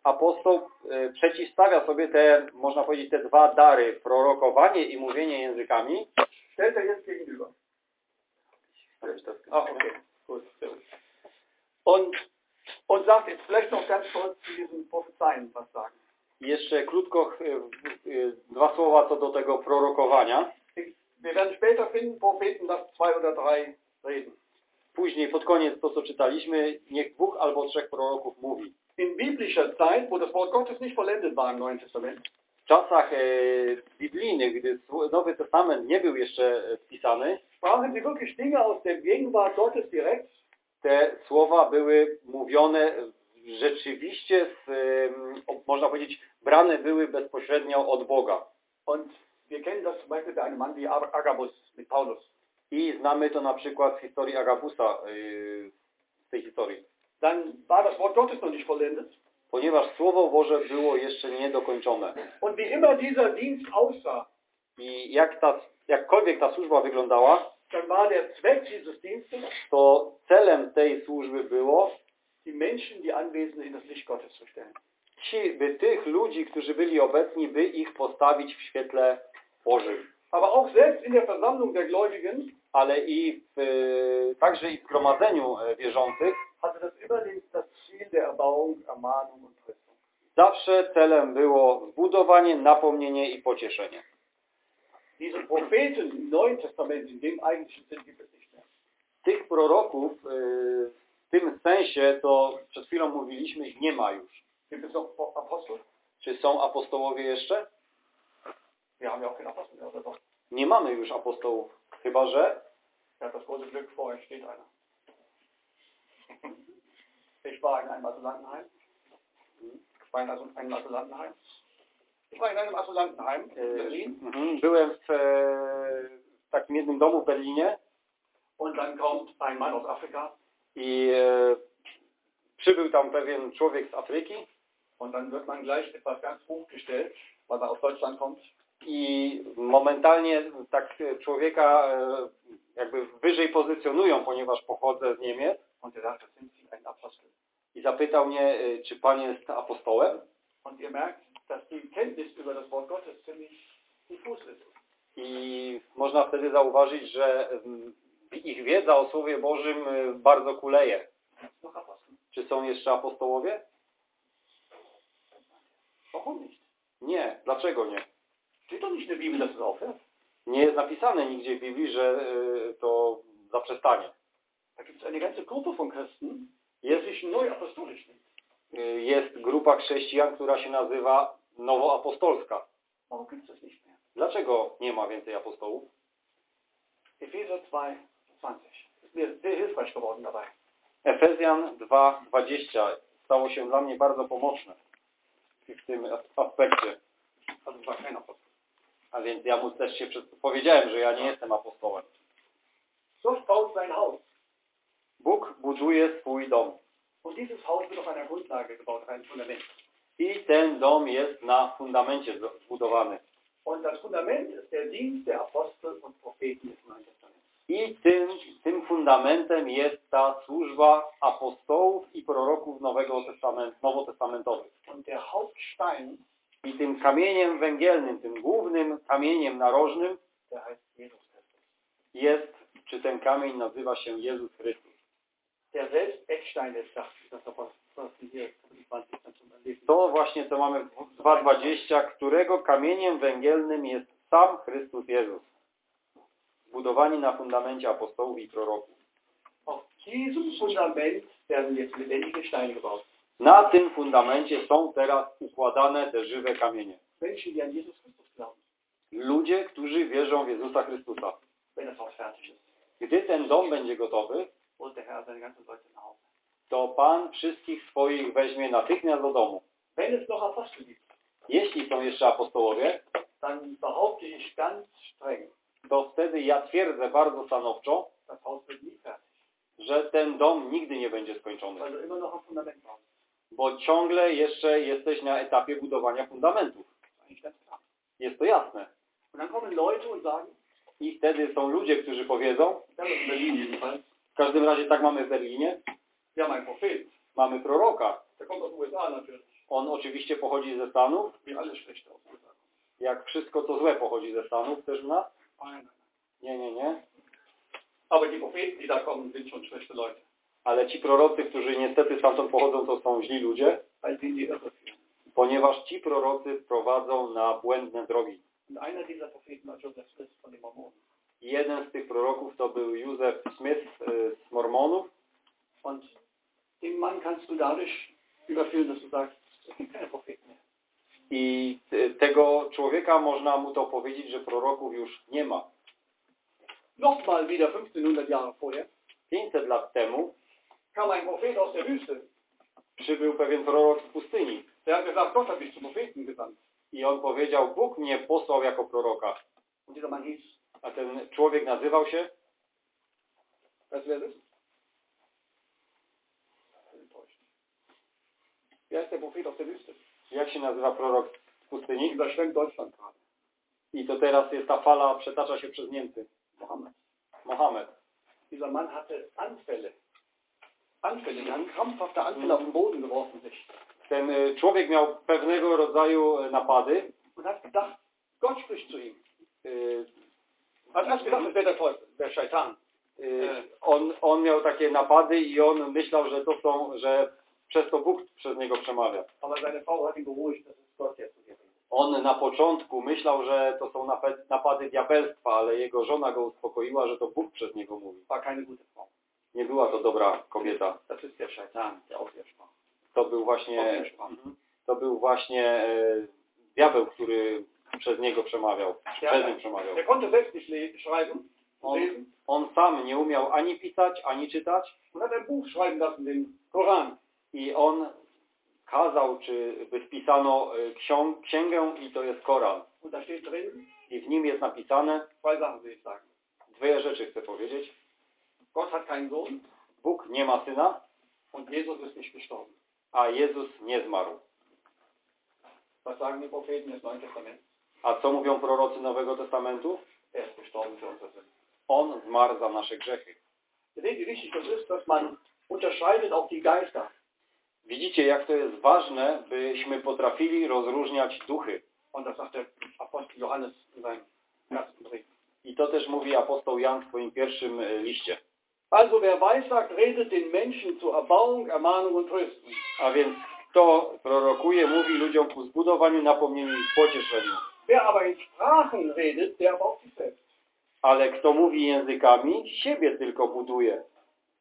apostoł e, przeciwstawia sobie te, można powiedzieć, te dwa dary, prorokowanie i mówienie językami. stellt er jetzt gegenüber. Ah, okay. Gut. Und, und sagt jetzt vielleicht noch ganz kurz zu diesen Prophezeien was sagen. Jeszcze krótko e, e, dwa słowa co do tego prorokowania. Wir werden später finden, Propheten, dass zwei oder drei reden. Później, pod koniec, to co czytaliśmy, niech dwóch albo trzech proroków mówi. In biblischer Zeit, wo das Wort Gottes nicht vollendet war im Neuen Testament, W czasach e, biblijnych, gdy Nowy Testament nie był jeszcze e, te słowa były mówione rzeczywiście, z, można powiedzieć, brane były bezpośrednio od Boga. Und wir kennen das zum Beispiel bei einem Mann wie Ag- Agabus mit Paulus. I znamy to na przykład z historii Agabusa, z tej historii. Dann war das Wort Gottes noch nicht vollendet. Ponieważ Słowo Boże było jeszcze niedokończone. Und wie immer dieser Dienst aussah, I jak ta, jakkolwiek ta służba wyglądała, to celem tej służby było die Menschen, die Anwesenden in das Licht Gottes zu stellen. ci, by tych ludzi, którzy byli obecni, by ich postawić w świetle Bożym. Aber auch selbst in der Versammlung der Gläubigen Ale i w, także i w gromadzeniu e, wierzących hatte das immer den- das Ziel der Erbauung, Ermahnung und Tröstung. zawsze celem było zbudowanie, napomnienie i pocieszenie. Diese Propheten im Neuen Testament, in dem eigentlichen Sinn gibt es nicht mehr. Tych proroków e, w tym sensie, to przed chwilą mówiliśmy, ich nie ma już. Gibt es noch Apostel? Czy są apostołowie jeszcze? Wir haben ja auch keinen Apostel mehr, oder? Nie mamy już apostołów, chyba że hat das große Glück, vor euch steht einer. Ich war in einem Asylantenheim. Ich war in einem Asylantenheim. E, Berlin. mhm, byłem w, e, w takim jednym domu w Berlinie Und dann kommt ein Mann aus Afrika. i e, przybył tam pewien człowiek z Afryki Und dann wird man gleich etwas ganz hochgestellt, weil er aus Deutschland kommt. i momentalnie tak człowieka e, jakby wyżej pozycjonują, ponieważ pochodzę z Niemiec Und er sagt, sind Sie ein Apostel. i zapytał mnie, czy Pan jest apostołem Und ihr merkt, dass die Kenntnis über das Wort Gottes ziemlich diffus ist. i można wtedy zauważyć, że ich wiedza o Słowie Bożym e, bardzo kuleje. Apostel? Czy są jeszcze apostołowie? Nie. Dlaczego nie? Nie jest napisane nigdzie w Biblii, że e, to zaprzestanie. Jest, nennt. e, jest grupa chrześcijan, która się nazywa nowoapostolska. Warum gibt es das nicht mehr? Dlaczego nie ma więcej apostołów? Epheser 2, 20. Ist mir sehr hilfreich geworden dabei. Efezjan 2:20 stało się dla mnie bardzo pomocne w tym as- aspekcie. A więc ja mu też się powiedziałem, że ja nie jestem apostołem. So baut sein Haus. Bóg buduje swój dom. Und dieses Haus wird auf einer Grundlage gebaut, auf einem Fundament. I ten dom jest na fundamencie zb- zbudowany. Und das Fundament ist der Dienst der Apostel und Propheten des Neuen Testaments. I tym, tym fundamentem jest ta służba apostołów i proroków Nowego Testamentu, nowotestamentowych. Und der Hauptstein, I tym kamieniem węgielnym, tym głównym kamieniem narożnym der heißt Jesus Christus. jest, czy ten kamień nazywa się Jezus Chrystus. Der selbst Eckstein das Apostel hier, Kapitel 20, Lesen. To właśnie co mamy w 2.20, którego kamieniem węgielnym jest sam Chrystus Jezus. Zbudowani na fundamencie apostołów i proroków. Na tym fundamencie są teraz układane te żywe kamienie. Ludzie, którzy wierzą w Jezusa Chrystusa. Gdy ten dom będzie gotowy, to Pan wszystkich swoich weźmie natychmiast do domu. Jeśli są jeszcze apostołowie, to wtedy ja twierdzę bardzo stanowczo, że ten dom nigdy nie będzie skończony. Bo ciągle jeszcze jesteś na etapie budowania fundamentów. Jest to jasne. I wtedy są ludzie, którzy powiedzą, w każdym razie tak mamy w Berlinie, einen Prophet, mamy proroka. natürlich, On oczywiście pochodzi ze Stanów, jak wszystko co złe pochodzi ze Stanów też u nas. Nie, nie, nie. Leute, Ale ci prorocy, którzy niestety stamtąd pochodzą, to są źli ludzie, ponieważ ci prorocy prowadzą na błędne drogi. Jeden z tych proroków to był Józef Smith y, z Mormonów den Mann kannst du dadurch überführen, dass du sagst, es gibt keine Propheten mehr. i tego człowieka można mu to powiedzieć, że proroków już nie ma. Nochmal wieder 1500 Jahre vorher 500 lat temu kam ein Prophet aus der Wüste. przybył pewien prorok z pustyni Der hat gesagt, Gott hat mich zum Propheten gesandt. i on powiedział, Bóg mnie posłał jako proroka. Und dieser Mann hieß, A ten człowiek nazywał się das ist? Enttäuscht. Wer ist der Prophet der Wüste? Jak się nazywa prorok z pustyni? Überschwemmt Deutschland gerade. I to teraz jest ta fala, przetacza się przez Niemcy. Mohammed. Mohamed. Dieser Mann hatte Anfälle. Anfälle, die haben krampfhafte Anfälle auf den Boden geworfen sich. Ten y, człowiek miał pewnego rodzaju y, napady. Und hat gedacht, Gott spricht zu ihm. Y, Hat erst gedacht, es wäre der Teufel, der Scheitan. y, On, on miał takie napady i on myślał, że to są, że przez to Bóg przez niego przemawia. On na początku myślał, że to są napady diabelstwa, ale jego żona go uspokoiła, że to Bóg przez niego mówi. Frau. Nie była to dobra kobieta. To był właśnie, Powierzchwam. Mhm. to był właśnie e, diabeł, który przez niego przemawiał, przez nią przemawiał. On, on sam nie umiał ani pisać, ani czytać und hat ein Buch schreiben lassen, den Koran. I on kazał, czy by spisano e, ksiąg, księgę i to jest Koran. I w nim jest napisane, dwie rzeczy chcę powiedzieć. Gott hat Bóg nie ma syna, a Jezus nie zmarł. A co mówią prorocy Nowego Testamentu? On zmarł za nasze grzechy. Ihr seht, wie wichtig das ist, dass man unterscheidet auch die Geister. Widzicie, jak to jest ważne, byśmy potrafili rozróżniać duchy. I to też mówi apostoł Jan w swoim pierwszym e, liście. Also wer weissagt, redet den Menschen zur Erbauung, Ermahnung und Trösten. A więc kto prorokuje, mówi ludziom ku zbudowaniu, napomnieniu i pocieszeniu. Wer aber in Sprachen redet, der erbaut sich selbst. Ale kto mówi językami, siebie tylko buduje.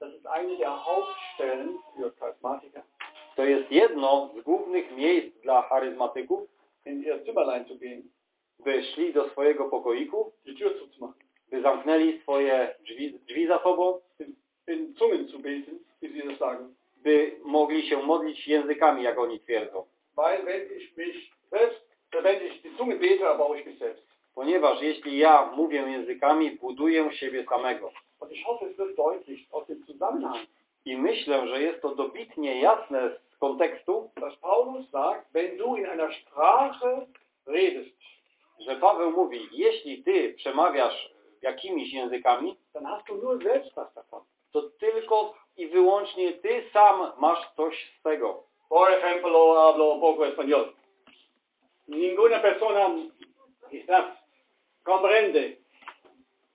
Das ist eine der Hauptstellen für Charismatiker, To jest jedno z głównych miejsc dla charyzmatyków, in ihr Zimmerlein zu gehen, by szli do swojego pokoiku, die Tür zuzumachen, by zamknęli swoje drzwi, drzwi za sobą, in, in Zungen zu beten, wie sie das sagen. by mogli się modlić językami, jak oni twierdzą. Weil wenn ich mich selbst, wenn ich die Zunge bete, erbaue ich mich selbst. Ponieważ jeśli ja mówię językami, buduję siebie samego. Und ich hoffe, es wird deutlich aus dem Zusammenhang, I myślę, że jest to dobitnie jasne z kontekstu, dass Paulus sagt, wenn du in einer Sprache redest, że Paweł mówi, jeśli ty przemawiasz jakimiś językami, dann hast du nur selbst was davon. to tylko i wyłącznie ty sam masz coś z tego. Por ejemplo, hablo poco español. Ninguna persona quizás comprende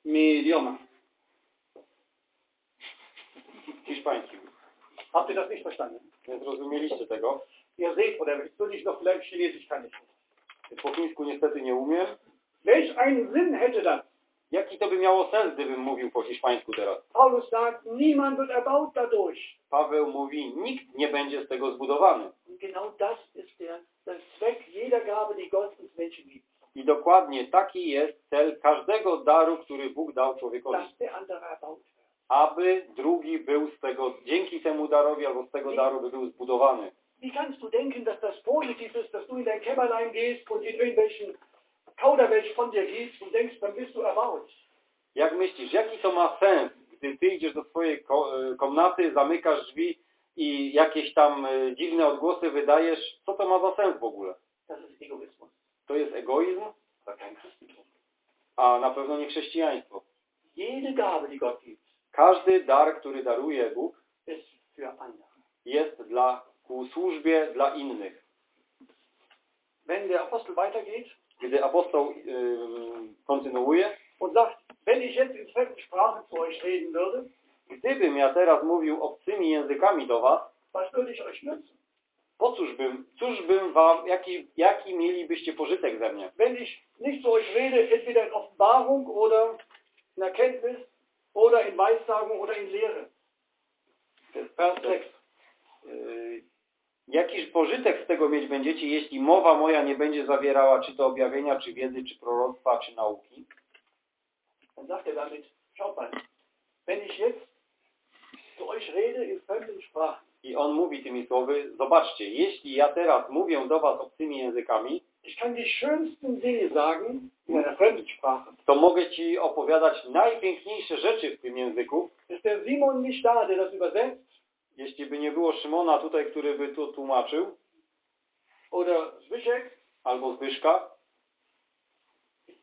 mi idioma. Hiszpański. Habt ihr das nicht verstanden? Nie zrozumieliście tego. Ihr seht, oder wirklich noch vielleicht Chinesisch kann ich nicht. Po chińsku niestety nie umiem. Welch einen Sinn hätte das? Jaki to by miało sens, gdybym mówił po hiszpańsku teraz? Paulus sagt, niemand wird erbaut dadurch. Paweł mówi, nikt nie będzie z tego zbudowany. Genau das ist der, der Zweck jeder Gabe, die Gott uns Menschen gibt. I dokładnie taki jest cel każdego daru, który Bóg dał człowiekowi. Dass der andere erbaut. Aby drugi był z tego, dzięki temu darowi albo z tego daru by był zbudowany. Wie kannst du denken, dass das positiv ist, dass du in dein Kämmerlein gehst und in irgendwelchen Kauderwelsch von dir gehst und denkst, dann bist du erbaut? Jak myślisz, jaki to ma sens, gdy ty idziesz do swojej e, komnaty, zamykasz drzwi i jakieś tam e, dziwne odgłosy wydajesz? Co to ma za sens w ogóle? To jest egoizm, a na pewno nie chrześcijaństwo. Jede Gabe, die Gott gibt, Każdy dar, który daruje Bóg, jest dla ku służbie dla innych. Wenn der Apostel weitergeht Gdy apostoł yy, kontynuuje, und sagt, wenn ich jetzt in fremden Sprachen zu euch reden würde, gdybym ja teraz mówił obcymi językami do was, was würde ich euch nützen? Po cóż bym, cóż bym wam, jaki, jaki mielibyście pożytek ze mnie? wenn ich nicht zu euch rede, entweder in Offenbarung oder in Erkenntnis oder in Weissagung oder in Lehre. Vers 6. Yy, Jakiż pożytek z tego mieć będziecie, jeśli mowa moja nie będzie zawierała czy to objawienia, czy wiedzy, czy proroctwa, czy nauki? Dann sagt er damit, schaut mal, wenn ich jetzt zu euch rede in fremden Sprachen, I on mówi tymi słowy, zobaczcie, jeśli ja teraz mówię do was obcymi językami, ich kann die schönsten Dinge sagen in einer to mogę ci opowiadać najpiękniejsze rzeczy w tym języku. Ist der Simon nicht da, der das übersetzt? Jeśli by nie było Szymona tutaj, który by to tłumaczył, Oder Zwischek? albo Zbyszka,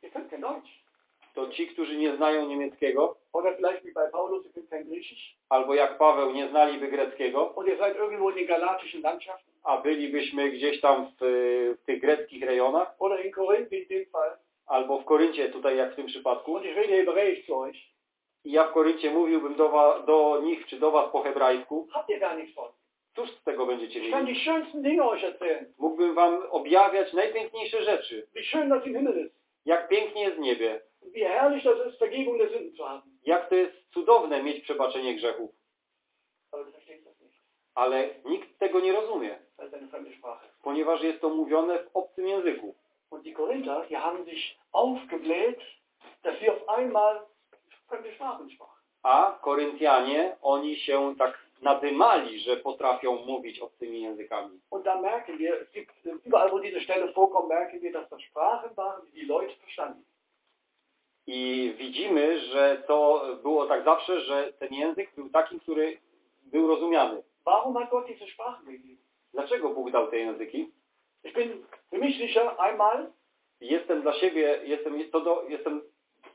Ihr könnt kein Deutsch. to ci, którzy nie znają niemieckiego, Oder vielleicht wie bei Paulus, ihr könnt kein Griechisch. albo jak Paweł nie znaliby greckiego, Und ihr seid irgendwo in den galatischen Landschaften. a bylibyśmy gdzieś tam w, w tych greckich rejonach, Oder in Korinth, in dem Fall. albo w Koryncie, tutaj jak w tym przypadku, Und ich rede Hebräisch zu euch. i ja w Koryncie mówiłbym do, wa, do nich czy do was po hebrajsku, Habt ihr gar nichts von. cóż z tego będziecie Ich kann mieli? die schönsten Dinge euch erzählen. Mógłbym wam objawiać najpiękniejsze rzeczy, Wie schön das im Himmel ist. jak pięknie jest w niebie, Wie herrlich das ist, Vergebung der Sünden zu haben. Jak to jest cudowne mieć przebaczenie grzechów, ale nikt tego nie rozumie, ponieważ jest to mówione w obcym języku. Und die Korinther, die haben sich aufgebläht, dass sie auf einmal fremde Sprachen sprachen. A Koryntianie, oni się tak nadymali, że potrafią mówić obcymi językami. Und da merken wir, es gibt überall, wo diese Stelle vorkommt, merken wir, dass das Sprachen waren, die die Leute verstanden. I widzimy, że to było tak zawsze, że ten język był taki, który był rozumiany. Warum hat Gott diese? Dlaczego Bóg dał te języki? Ich bin für mich sicher, einmal, Jestem dla siebie, jestem, to do, jestem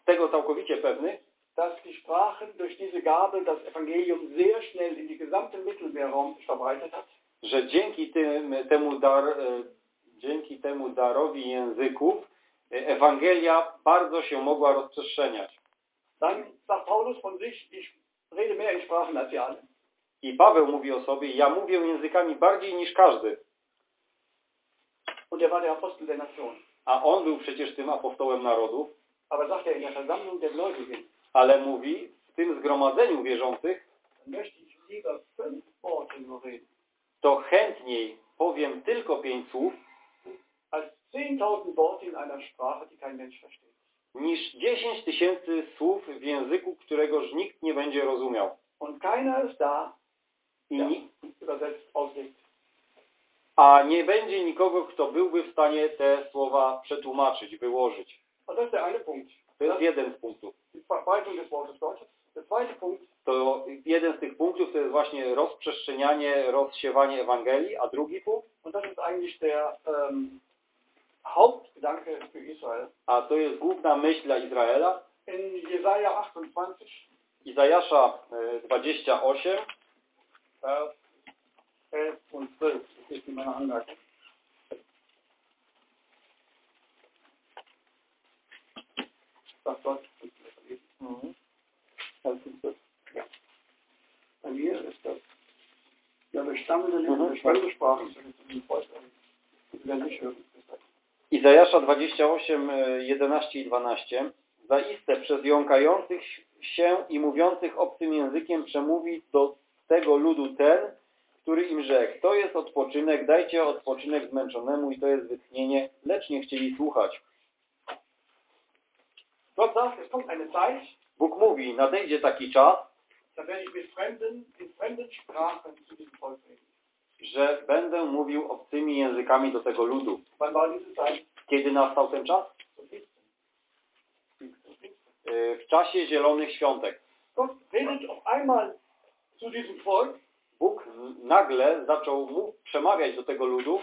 tego całkowicie pewny, dass die Sprachen durch diese das Evangelium sehr schnell in die gesamte Mittelmeerraum verbreitet hat. że dzięki tym, temu, dar, e, dzięki temu darowi języków Ewangelia bardzo się mogła rozprzestrzeniać. Dann sagt Paulus von sich, ich rede mehr in Sprachen als ihr alle. I Paweł mówi o sobie, ja mówię językami bardziej niż każdy. Und er war der Apostel der Nation. A on był przecież tym apostołem narodów, Aber sagt er in der Versammlung der Gläubigen, ale mówi, w tym zgromadzeniu wierzących, dann möchte ich lieber fünf Worte nur reden, to chętniej powiem tylko pięć słów, als 10.000 Worte in einer Sprache, die kein Mensch versteht. niż dziesięć tysięcy słów w języku, któregoż nikt nie będzie rozumiał. Und keiner ist da, I der ni- übersetzt auslegt. a nie będzie nikogo, kto byłby w stanie te słowa przetłumaczyć, wyłożyć. Und das ist der eine Punkt. To jest jeden z punktów. Die Verbreitung des Wortes Gottes. Der zweite Punkt, To jeden z tych punktów to jest właśnie rozprzestrzenianie, rozsiewanie Ewangelii, a drugi punkt, und das ist eigentlich der Hauptgedanke für Israel. a to jest główna myśl dla Izraela, In Jesaja 28, Izajasza e, 28, Vers 11 und 12, das ist in meiner Anmerkung. Das Gott mhm. Ja. Bei mir ist das ja Mhm. mhm. Sprachen sind in Volk. Die werden nicht hören. Izajasza 28, e, 11 i 12. Zaiste przez jąkających się i mówiących obcym językiem przemówi do tego ludu ten, który im rzekł. To jest odpoczynek, dajcie odpoczynek zmęczonemu i to jest wytchnienie, lecz nie chcieli słuchać. Gott sagt, es kommt eine Zeit, Bóg mówi, nadejdzie taki czas, da werde ich mit Fremden, in fremden Sprachen zu diesem Volk reden. Że będę mówił obcymi językami do tego ludu. Kiedy nastał ten czas? E, W czasie Zielonych Świątek. Bóg nagle zaczął mu przemawiać do tego ludu,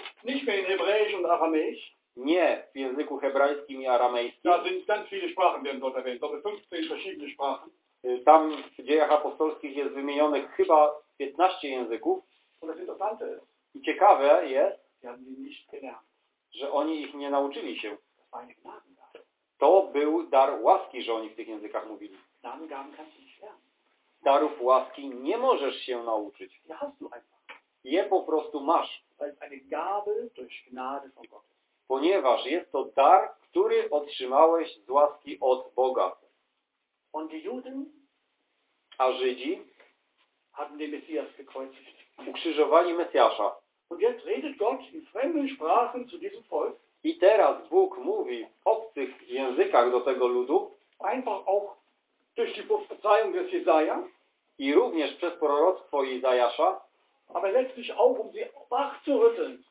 nie w języku hebrajskim i aramejskim. Da sind ganz viele Sprachen, werden dort erwähnt, glaube 15 verschiedene Sprachen. Y, Tam w dziejach apostolskich jest wymienionych chyba 15 języków. Und das Interessante ist, I ciekawe jest, sie haben die nicht gelernt. że oni ich nie nauczyli się. Das war eine Gnadengabe. To był dar łaski, że oni w tych językach mówili. Gnadengaben kannst du nicht lernen. Darów łaski nie możesz się nauczyć. Die hast du einfach. Je po prostu masz. als eine Gabe durch Gnade von Gott. ponieważ jest to dar, który otrzymałeś z łaski od Boga. Und die Juden A Żydzi hatten den Messias gekreuzigt. Ukrzyżowali Mesjasza. I teraz Bóg mówi w obcych językach do tego ludu einfach auch durch die Prophezeiung des Jesaja, i również przez proroctwo Izajasza, aber letztlich auch, um sie wach zu rütteln.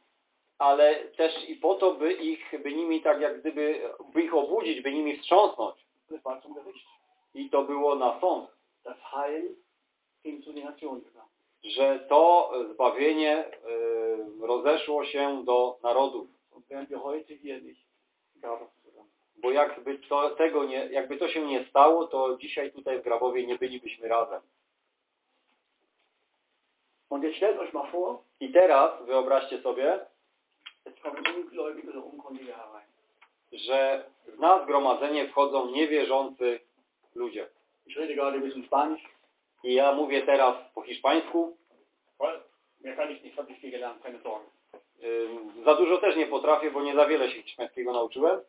ale też i po to, by ich, by nimi tak jak gdyby, by ich obudzić, by nimi wstrząsnąć. I to było na sąd, Das Heil ging zu den Nationen über. Że to zbawienie y, rozeszło się do narodów. Bo jakby to, tego nie, jakby to się nie stało, to dzisiaj tutaj w Grabowie nie bylibyśmy razem. I teraz wyobraźcie sobie, że w nas zgromadzenie wchodzą niewierzący ludzie. I ja mówię teraz po hiszpańsku. weil mehr kann ich nicht, habe ich viel gelernt, keine Sorge. Ym, Za dużo też nie potrafię, bo nie za wiele się hiszpańskiego nauczyłem.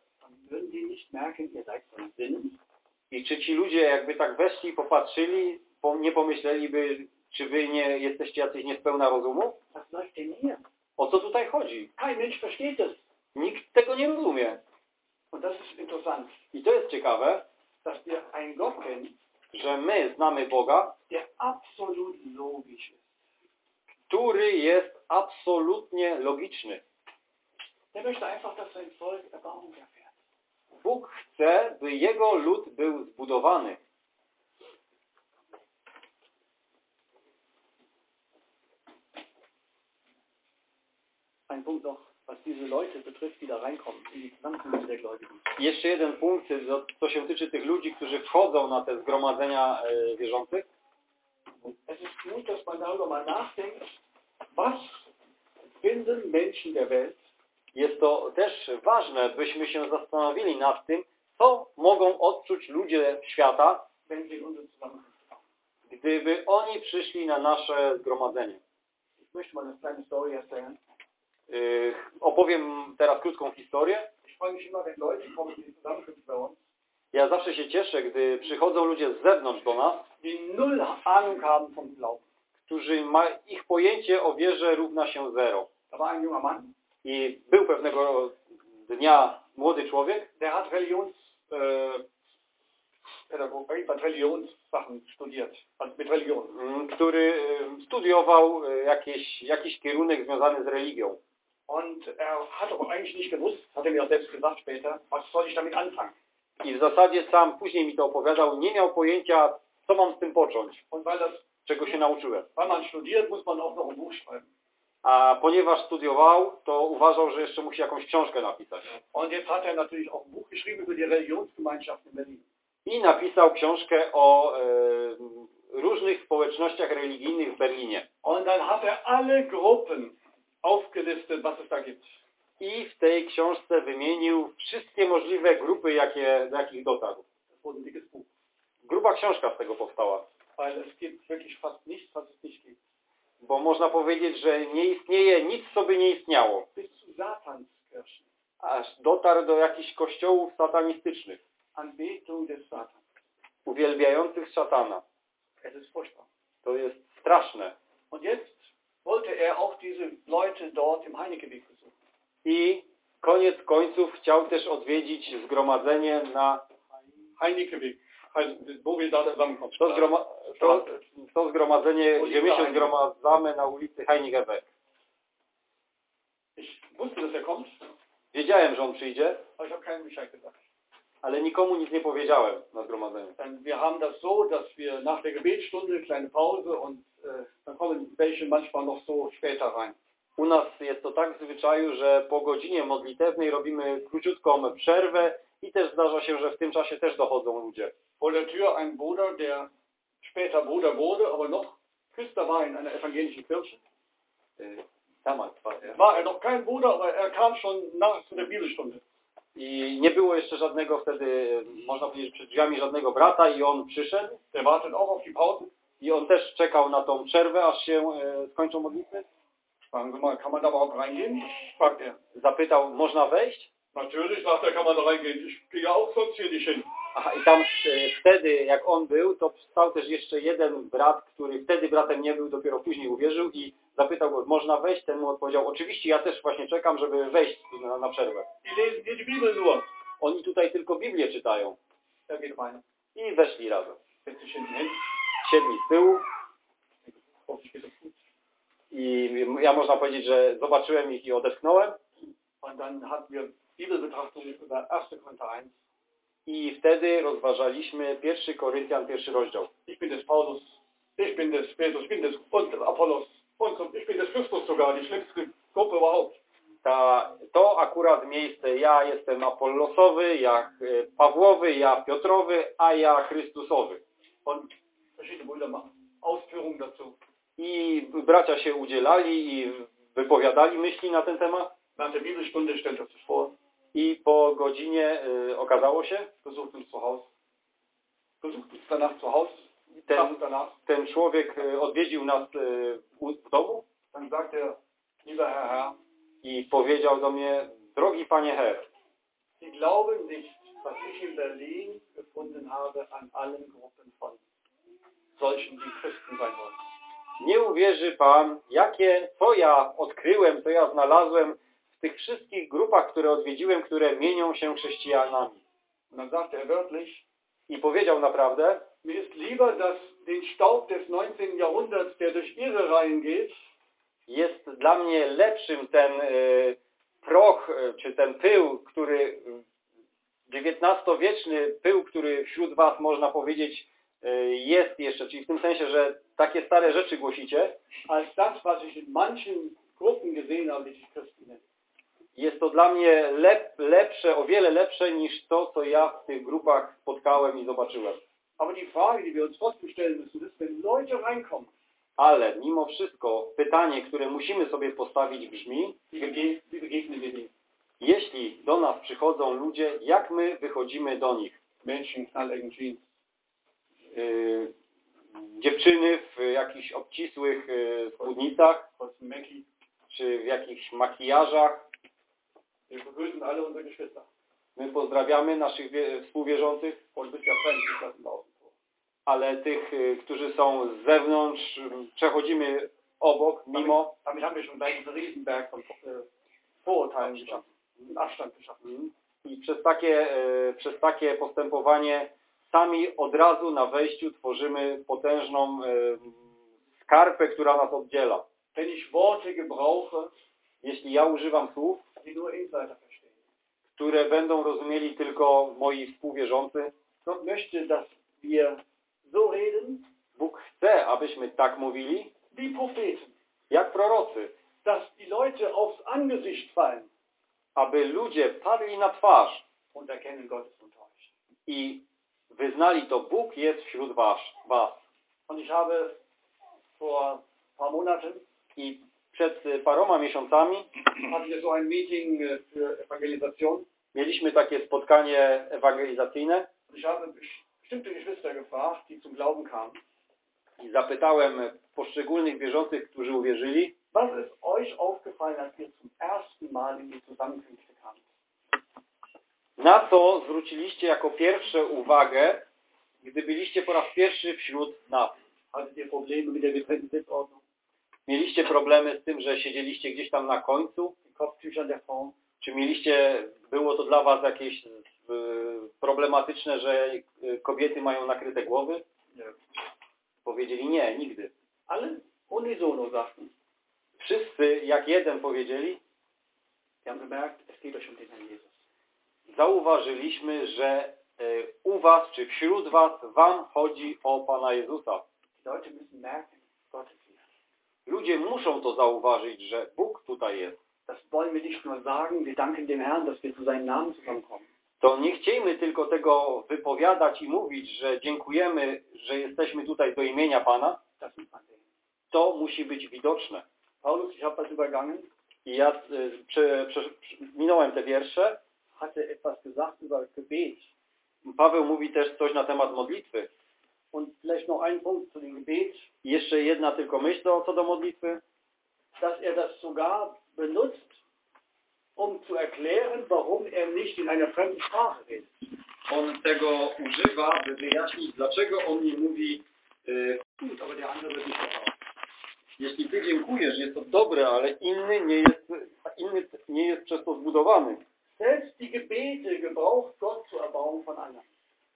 Sinn, I czy ci ludzie jakby tak weszli i popatrzyli, po, nie pomyśleliby, czy wy nie jesteście jacyś niespełna rozumu? hier? O co tutaj chodzi? Nikt tego nie rozumie. I to jest ciekawe, że my znamy Boga, der absolut logisch ist. który jest absolutnie logiczny. Der möchte einfach, dass sein Volk Erbauung erfährt. Bóg chce, by jego lud był zbudowany. Ein Punkt noch, was diese Leute betrifft, die da reinkommen, in die Zusammenkunft der Gläubigen. Jeszcze jeden punkt, co się tyczy tych ludzi, którzy wchodzą na te zgromadzenia e, wierzących. Es ist gut, dass man darüber mal nachdenkt, was finden Menschen der Welt, Jest to też ważne, byśmy się zastanowili nad tym, co mogą odczuć ludzie świata, gdyby oni przyszli na nasze zgromadzenie. Ich möchte mal eine kleine Story erzählen. Yy, opowiem teraz krótką historię. Ja zawsze się cieszę, gdy przychodzą ludzie z zewnątrz do nas, którzy ma, ich pojęcie o wierze równa się zero. I był pewnego dnia młody człowiek, der hat Religions, Religion. mm, który y, studiował y, jakieś, jakiś kierunek związany z religią. Und er hat aber eigentlich nicht gewusst, hat er mir auch selbst gesagt später, was soll ich damit anfangen. I w zasadzie sam później mi to opowiadał, nie miał pojęcia, co mam z tym począć, Und weil das, czego się nauczyłem. weil man studiert, muss man auch noch ein Buch schreiben. A ponieważ studiował, to uważał, że jeszcze musi jakąś książkę napisać. Und jetzt hat er natürlich auch ein Buch geschrieben über die Religionsgemeinschaft in Berlin. I napisał książkę o e, różnych społecznościach religijnych w Berlinie. Und dann hat er alle Gruppen aufgelistet, was es da gibt. I w tej książce wymienił wszystkie możliwe grupy, jakie, do jakich dotarł. Gruba książka z tego powstała, Weil es gibt wirklich fast nichts, was es nicht gibt. bo można powiedzieć, że nie istnieje nic, co by nie istniało. Bis zu Satanskirchen. Aż dotarł do jakichś kościołów satanistycznych, Anbetung des Satans. uwielbiających szatana. Es ist furchtbar. To jest straszne. Und jetzt wollte er auch diese Leute dort im Heinekeweg besuchen. I koniec końców chciał też odwiedzić zgromadzenie na Heinekeweg, heißt, wo wir da zusammenkommen. to, zgroma, to, to zgromadzenie, gdzie my się zgromadzamy na ulicy Heinigerberg. Ich wusste, dass er kommt, Wiedziałem, że on przyjdzie, ale nikomu nic nie powiedziałem na zgromadzeniu. Dann, wir haben das so, dass wir nach der Gebetsstunde kleine Pause und äh, dann kommen welche manchmal noch so später rein. U nas jest to tak w zwyczaju, że po godzinie modlitewnej robimy króciutką przerwę i też zdarza się, że w tym czasie też dochodzą ludzie. Vor der Tür ein Bruder, der später Bruder wurde, aber noch Küster war in einer evangelischen Kirche. Y, Temat. War er noch kein Bruder, aber er kam schon nach zu der Bibelstunde. I nie było jeszcze żadnego wtedy, można powiedzieć, przed drzwiami żadnego brata i on przyszedł Der wartet auch auf die Pause. i on też czekał na tą przerwę, aż się e, skończą modlitwy. Fragen Sie mal, kann man da überhaupt reingehen? fragt er. Zapytał, można wejść? Natürlich, sagt er, kann man da reingehen. Ich gehe ja auch sonst hier nicht hin. Aha, i tam e, wtedy, jak on był, to stał też jeszcze jeden brat, który wtedy bratem nie był, dopiero później uwierzył i zapytał go, można wejść? Ten mu odpowiedział, oczywiście, ja też właśnie czekam, żeby wejść na, na przerwę. Oni tutaj tylko Biblię czytają. I weszli razem. Siedli z tyłu i ja można powiedzieć, że zobaczyłem ich i odetchnąłem Und dann hatten wir Bibelbetrachtung über 1. Korinther 1. i wtedy rozważaliśmy pierwszy Koryntian, pierwszy rozdział. Ich bin des Paulus, ich bin des Petrus, ich bin des und Apollos so, ich bin des Christus sogar, die schlimmste Gruppe überhaupt. Ta, to akurat miejsce, ja jestem Apollosowy, ja e, Pawłowy, ja Piotrowy, a ja Chrystusowy. Und verschiedene Brüder machen Ausführungen dazu. I bracia się udzielali i wypowiadali myśli na ten temat. Nach der Bibelstunde stellt sich vor, I po godzinie y, okazało się, besucht uns zu Hause. Besucht uns danach zu Hause, ten, ten człowiek y, odwiedził nas u- w domu i powiedział do mnie, drogi panie Herr, Sie glauben nicht, was ich in Berlin gefunden habe an allen Gruppen von solchen, die Christen sein wollen. nie uwierzy pan, jakie, co ja odkryłem, co ja znalazłem w tych wszystkich grupach, które odwiedziłem, które mienią się chrześcijanami. I powiedział naprawdę, mir ist lieber, dass den Staub des 19. Jahrhunderts, der durch Ihre Reihen geht, jest dla mnie lepszym ten y, proch, y, czy ten pył, który XIX-wieczny pył, który wśród was można powiedzieć y, jest jeszcze, czyli w tym sensie, że takie stare rzeczy głosicie, als das, was ich in manchen Gruppen gesehen habe, die sich Christen nennen. jest to dla mnie lep, lepsze, o wiele lepsze niż to, co ja w tych grupach spotkałem i zobaczyłem. Aber die Frage, die wir uns trotzdem stellen müssen, ist, wenn Leute reinkommen, Ale mimo wszystko pytanie, które musimy sobie postawić brzmi, jeśli do nas przychodzą ludzie, jak my wychodzimy do nich? Menschen Jeans, y, dziewczyny w jakichś obcisłych y, spódnicach, czy w jakichś makijażach. Geschwister. My pozdrawiamy naszych wie- współwierzących, ale tych, y, którzy są z zewnątrz, przechodzimy obok, mimo. Damit haben wir schon einen Riesenberg von Vorurteilen geschaffen, Abstand geschaffen. I przez takie, y, przez takie postępowanie sami od razu na wejściu tworzymy potężną y, skarpę, która nas oddziela. Wenn ich Worte gebrauche, Jeśli ja używam słów, die nur Insider verstehen. które będą rozumieli tylko moi współwierzący, Gott möchte, dass wir so reden Bóg chce, abyśmy tak mówili, wie Propheten, jak prorocy, dass die Leute aufs Angesicht fallen aby ludzie padli na twarz und erkennen, Gott ist unter euch. i wyznali to, Bóg jest wśród was. was. Und ich habe vor paar Monaten I przed y, paroma miesiącami so ein Meeting äh, für Evangelisation mieliśmy takie spotkanie ewangelizacyjne ich habe bestimmte Geschwister gefragt, die zum Glauben kamen, i zapytałem poszczególnych wierzących, którzy uwierzyli, was ist euch aufgefallen, als ihr zum ersten Mal in die Zusammenkünfte kamt? na co zwróciliście jako pierwsze uwagę, gdy byliście po raz pierwszy wśród nas. Mieliście problemy z tym, że siedzieliście gdzieś tam na końcu? Czy mieliście, było to dla was jakieś problematyczne, że y, kobiety mają nakryte głowy? Nie. Powiedzieli nie, nigdy. Alle unisono sagten, Wszyscy jak jeden powiedzieli, wir haben gemerkt, es geht euch um den Herrn Jesus. zauważyliśmy, że y, u was czy wśród was wam chodzi o Pana Jezusa. Ludzie muszą to zauważyć, że Bóg tutaj jest. Das wollen wir nicht nur sagen, wir danken dem Herrn, dass wir zu seinem Namen zusammenkommen. To nie chciejmy tylko tego wypowiadać i mówić, że dziękujemy, że jesteśmy tutaj do imienia Pana. To musi być widoczne. Paulus, ich habe das übergangen, I ja y, prze, prze, minąłem te wiersze. hatte etwas gesagt über Gebet. Paweł mówi też coś na temat modlitwy. Und vielleicht noch ein Punkt zu dem Gebet. I jeszcze jedna tylko myśl do, co do modlitwy. dass er das sogar benutzt, um zu erklären, warum er nicht in einer fremden Sprache redet. On tego używa, by wyjaśnić, dlaczego on nie mówi y, jeśli ty dziękujesz, jest to dobre, ale inny nie jest, inny nie jest przez to zbudowany. Selbst die Gebete gebraucht Gott zur Erbauung von anderen.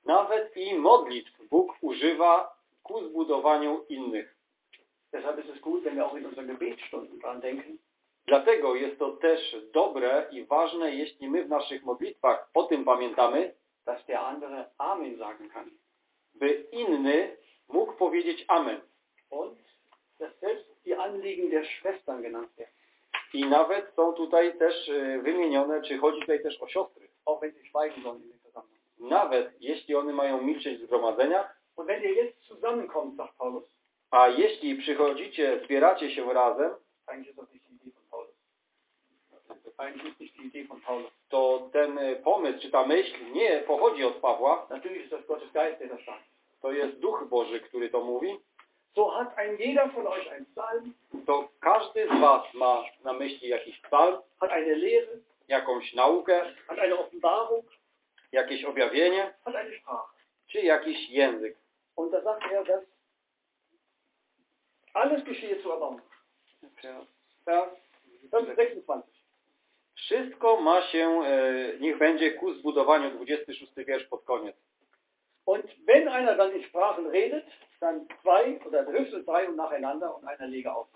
Nawet i modlitw Bóg używa ku zbudowaniu innych. Deshalb ist es gut, wenn wir auch in unseren Gebetsstunden dran denken, Dlatego jest to też dobre i ważne, jeśli my w naszych modlitwach o tym pamiętamy, dass der andere Amen sagen kann. by inny mógł powiedzieć Amen. Und dass selbst die Anliegen der Schwestern genannt werden. I nawet są tutaj też y, wymienione, czy chodzi tutaj też o siostry. Auch wenn sie schweigen sollen in den. Nawet jeśli one mają milczeć w zgromadzeniach, Und wenn ihr jetzt zusammenkommt, sagt Paulus, a jeśli przychodzicie, zbieracie się razem, eigentlich ist das nicht die Idee von Paulus. Eigentlich ist nicht die Idee von Paulus. to ten y, pomysł, czy ta myśl nie pochodzi od Pawła, Natürlich ist das Gottes Geist, der das sagt. to jest Duch Boży, który to mówi, So hat ein jeder von euch einen Psalm, to każdy z was ma na myśli jakiś psalm, hat eine Lehre, jakąś naukę, hat eine Offenbarung, jakieś objawienie, hat eine Sprache. czy jakiś język. Und da sagt er, dass alles geschehe zur Erbauung. Vers 26. Wszystko ma się, e, niech będzie ku zbudowaniu, 26 wiersz pod koniec. Und wenn einer dann in Sprachen redet, dann zwei oder höchstens drei und nacheinander und einer lege auf.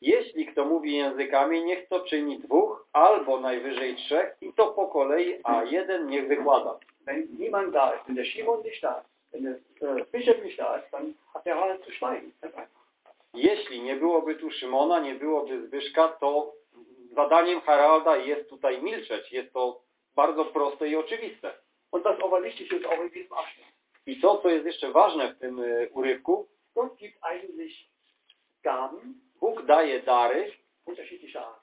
Jeśli kto mówi językami, niech to czyni dwóch albo najwyżej trzech i to po kolei, a jeden niech wykłada. Wenn niemand da ist, wenn der Shimon nicht da ist, wenn der äh, Bischof nicht da ist, dann hat der Harald zu schweigen. Jeśli nie byłoby tu Szymona, nie byłoby Zbyszka, to zadaniem Haralda jest tutaj milczeć. Jest to bardzo proste i oczywiste. Und was aber wichtig ist, auch in diesem Abschnitt. I to, co jest jeszcze ważne w tym e, urywku, Gott gibt eigentlich Gaben Bóg daje dary, unterschiedlicher Art.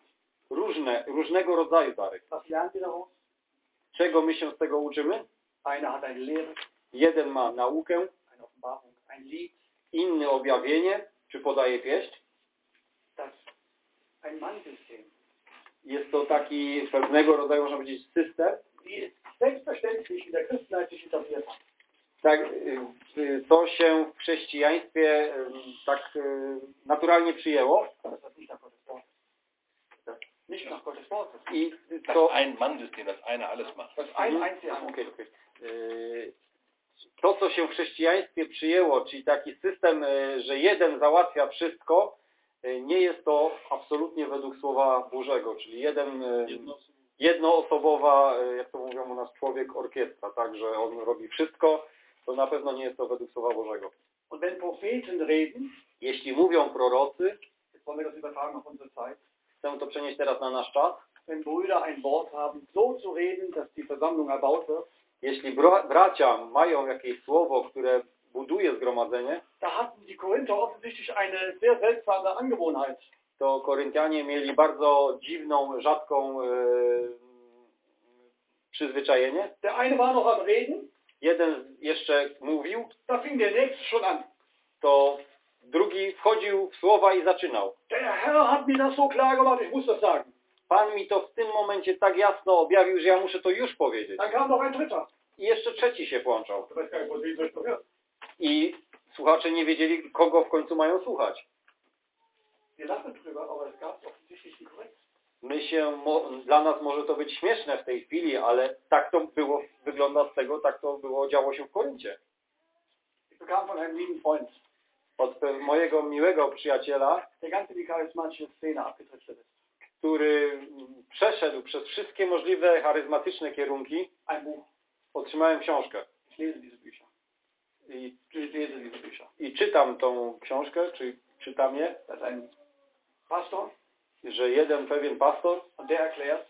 różne, różnego rodzaju dary. Was lernen wir daraus? Czego my się z tego uczymy? Einer hat eine Lehre, Jeden ma naukę, eine Offenbarung, ein Lied, inny objawienie, czy podaje pieśń. das ein Mannsystem. Jest to taki pewnego rodzaju, można powiedzieć, system, hat. tak, y, y, to się w chrześcijaństwie y, tak naturalnie przyjęło Wort ist. i Das to... Ein-Mann-System, das einer alles macht. Das ein Mhm. einziger Mann. Okej, okej. Y, To, co się w chrześcijaństwie przyjęło, czyli taki system, że jeden załatwia wszystko, nie jest to absolutnie według Słowa Bożego, czyli jeden, y, jednoosobowa, y, jak to mówią u nas, człowiek orkiestra, tak, że on robi wszystko, to na pewno nie jest to według Słowa Bożego. Und wenn Propheten reden, Jeśli mówią prorocy, chcę to przenieść teraz na nasz czas, wenn Brüder ein Wort haben, so zu reden, dass die Versammlung erbaut wird, jeśli bra- bracia mają jakieś słowo, które buduje zgromadzenie, da hatten die Korinther offensichtlich eine sehr seltsame Angewohnheit. to Koryntianie mieli bardzo dziwną, rzadką e, przyzwyczajenie. Der eine war noch am Reden, Jeden jeszcze mówił, da fing der nächste schon an. to drugi wchodził w słowa i zaczynał. Der Herr hat mir das so klar gemacht, ich muss das sagen. Pan mi to w tym momencie tak jasno objawił, że ja muszę to już powiedzieć. Dann kam noch ein dritter. I jeszcze trzeci się włączał. I słuchacze nie wiedzieli, kogo w końcu mają słuchać. My się, dla nas może to być śmieszne w tej chwili, ale tak to było, wygląda z tego, tak to było, działo się w Koryncie. Od mojego miłego przyjaciela, który przeszedł przez wszystkie możliwe charyzmatyczne kierunki, otrzymałem książkę. Ich. I, Ich lese diese Bücher. I czytam tą książkę, czy czytam je, Pastor że jeden pewien pastor, der erklärt,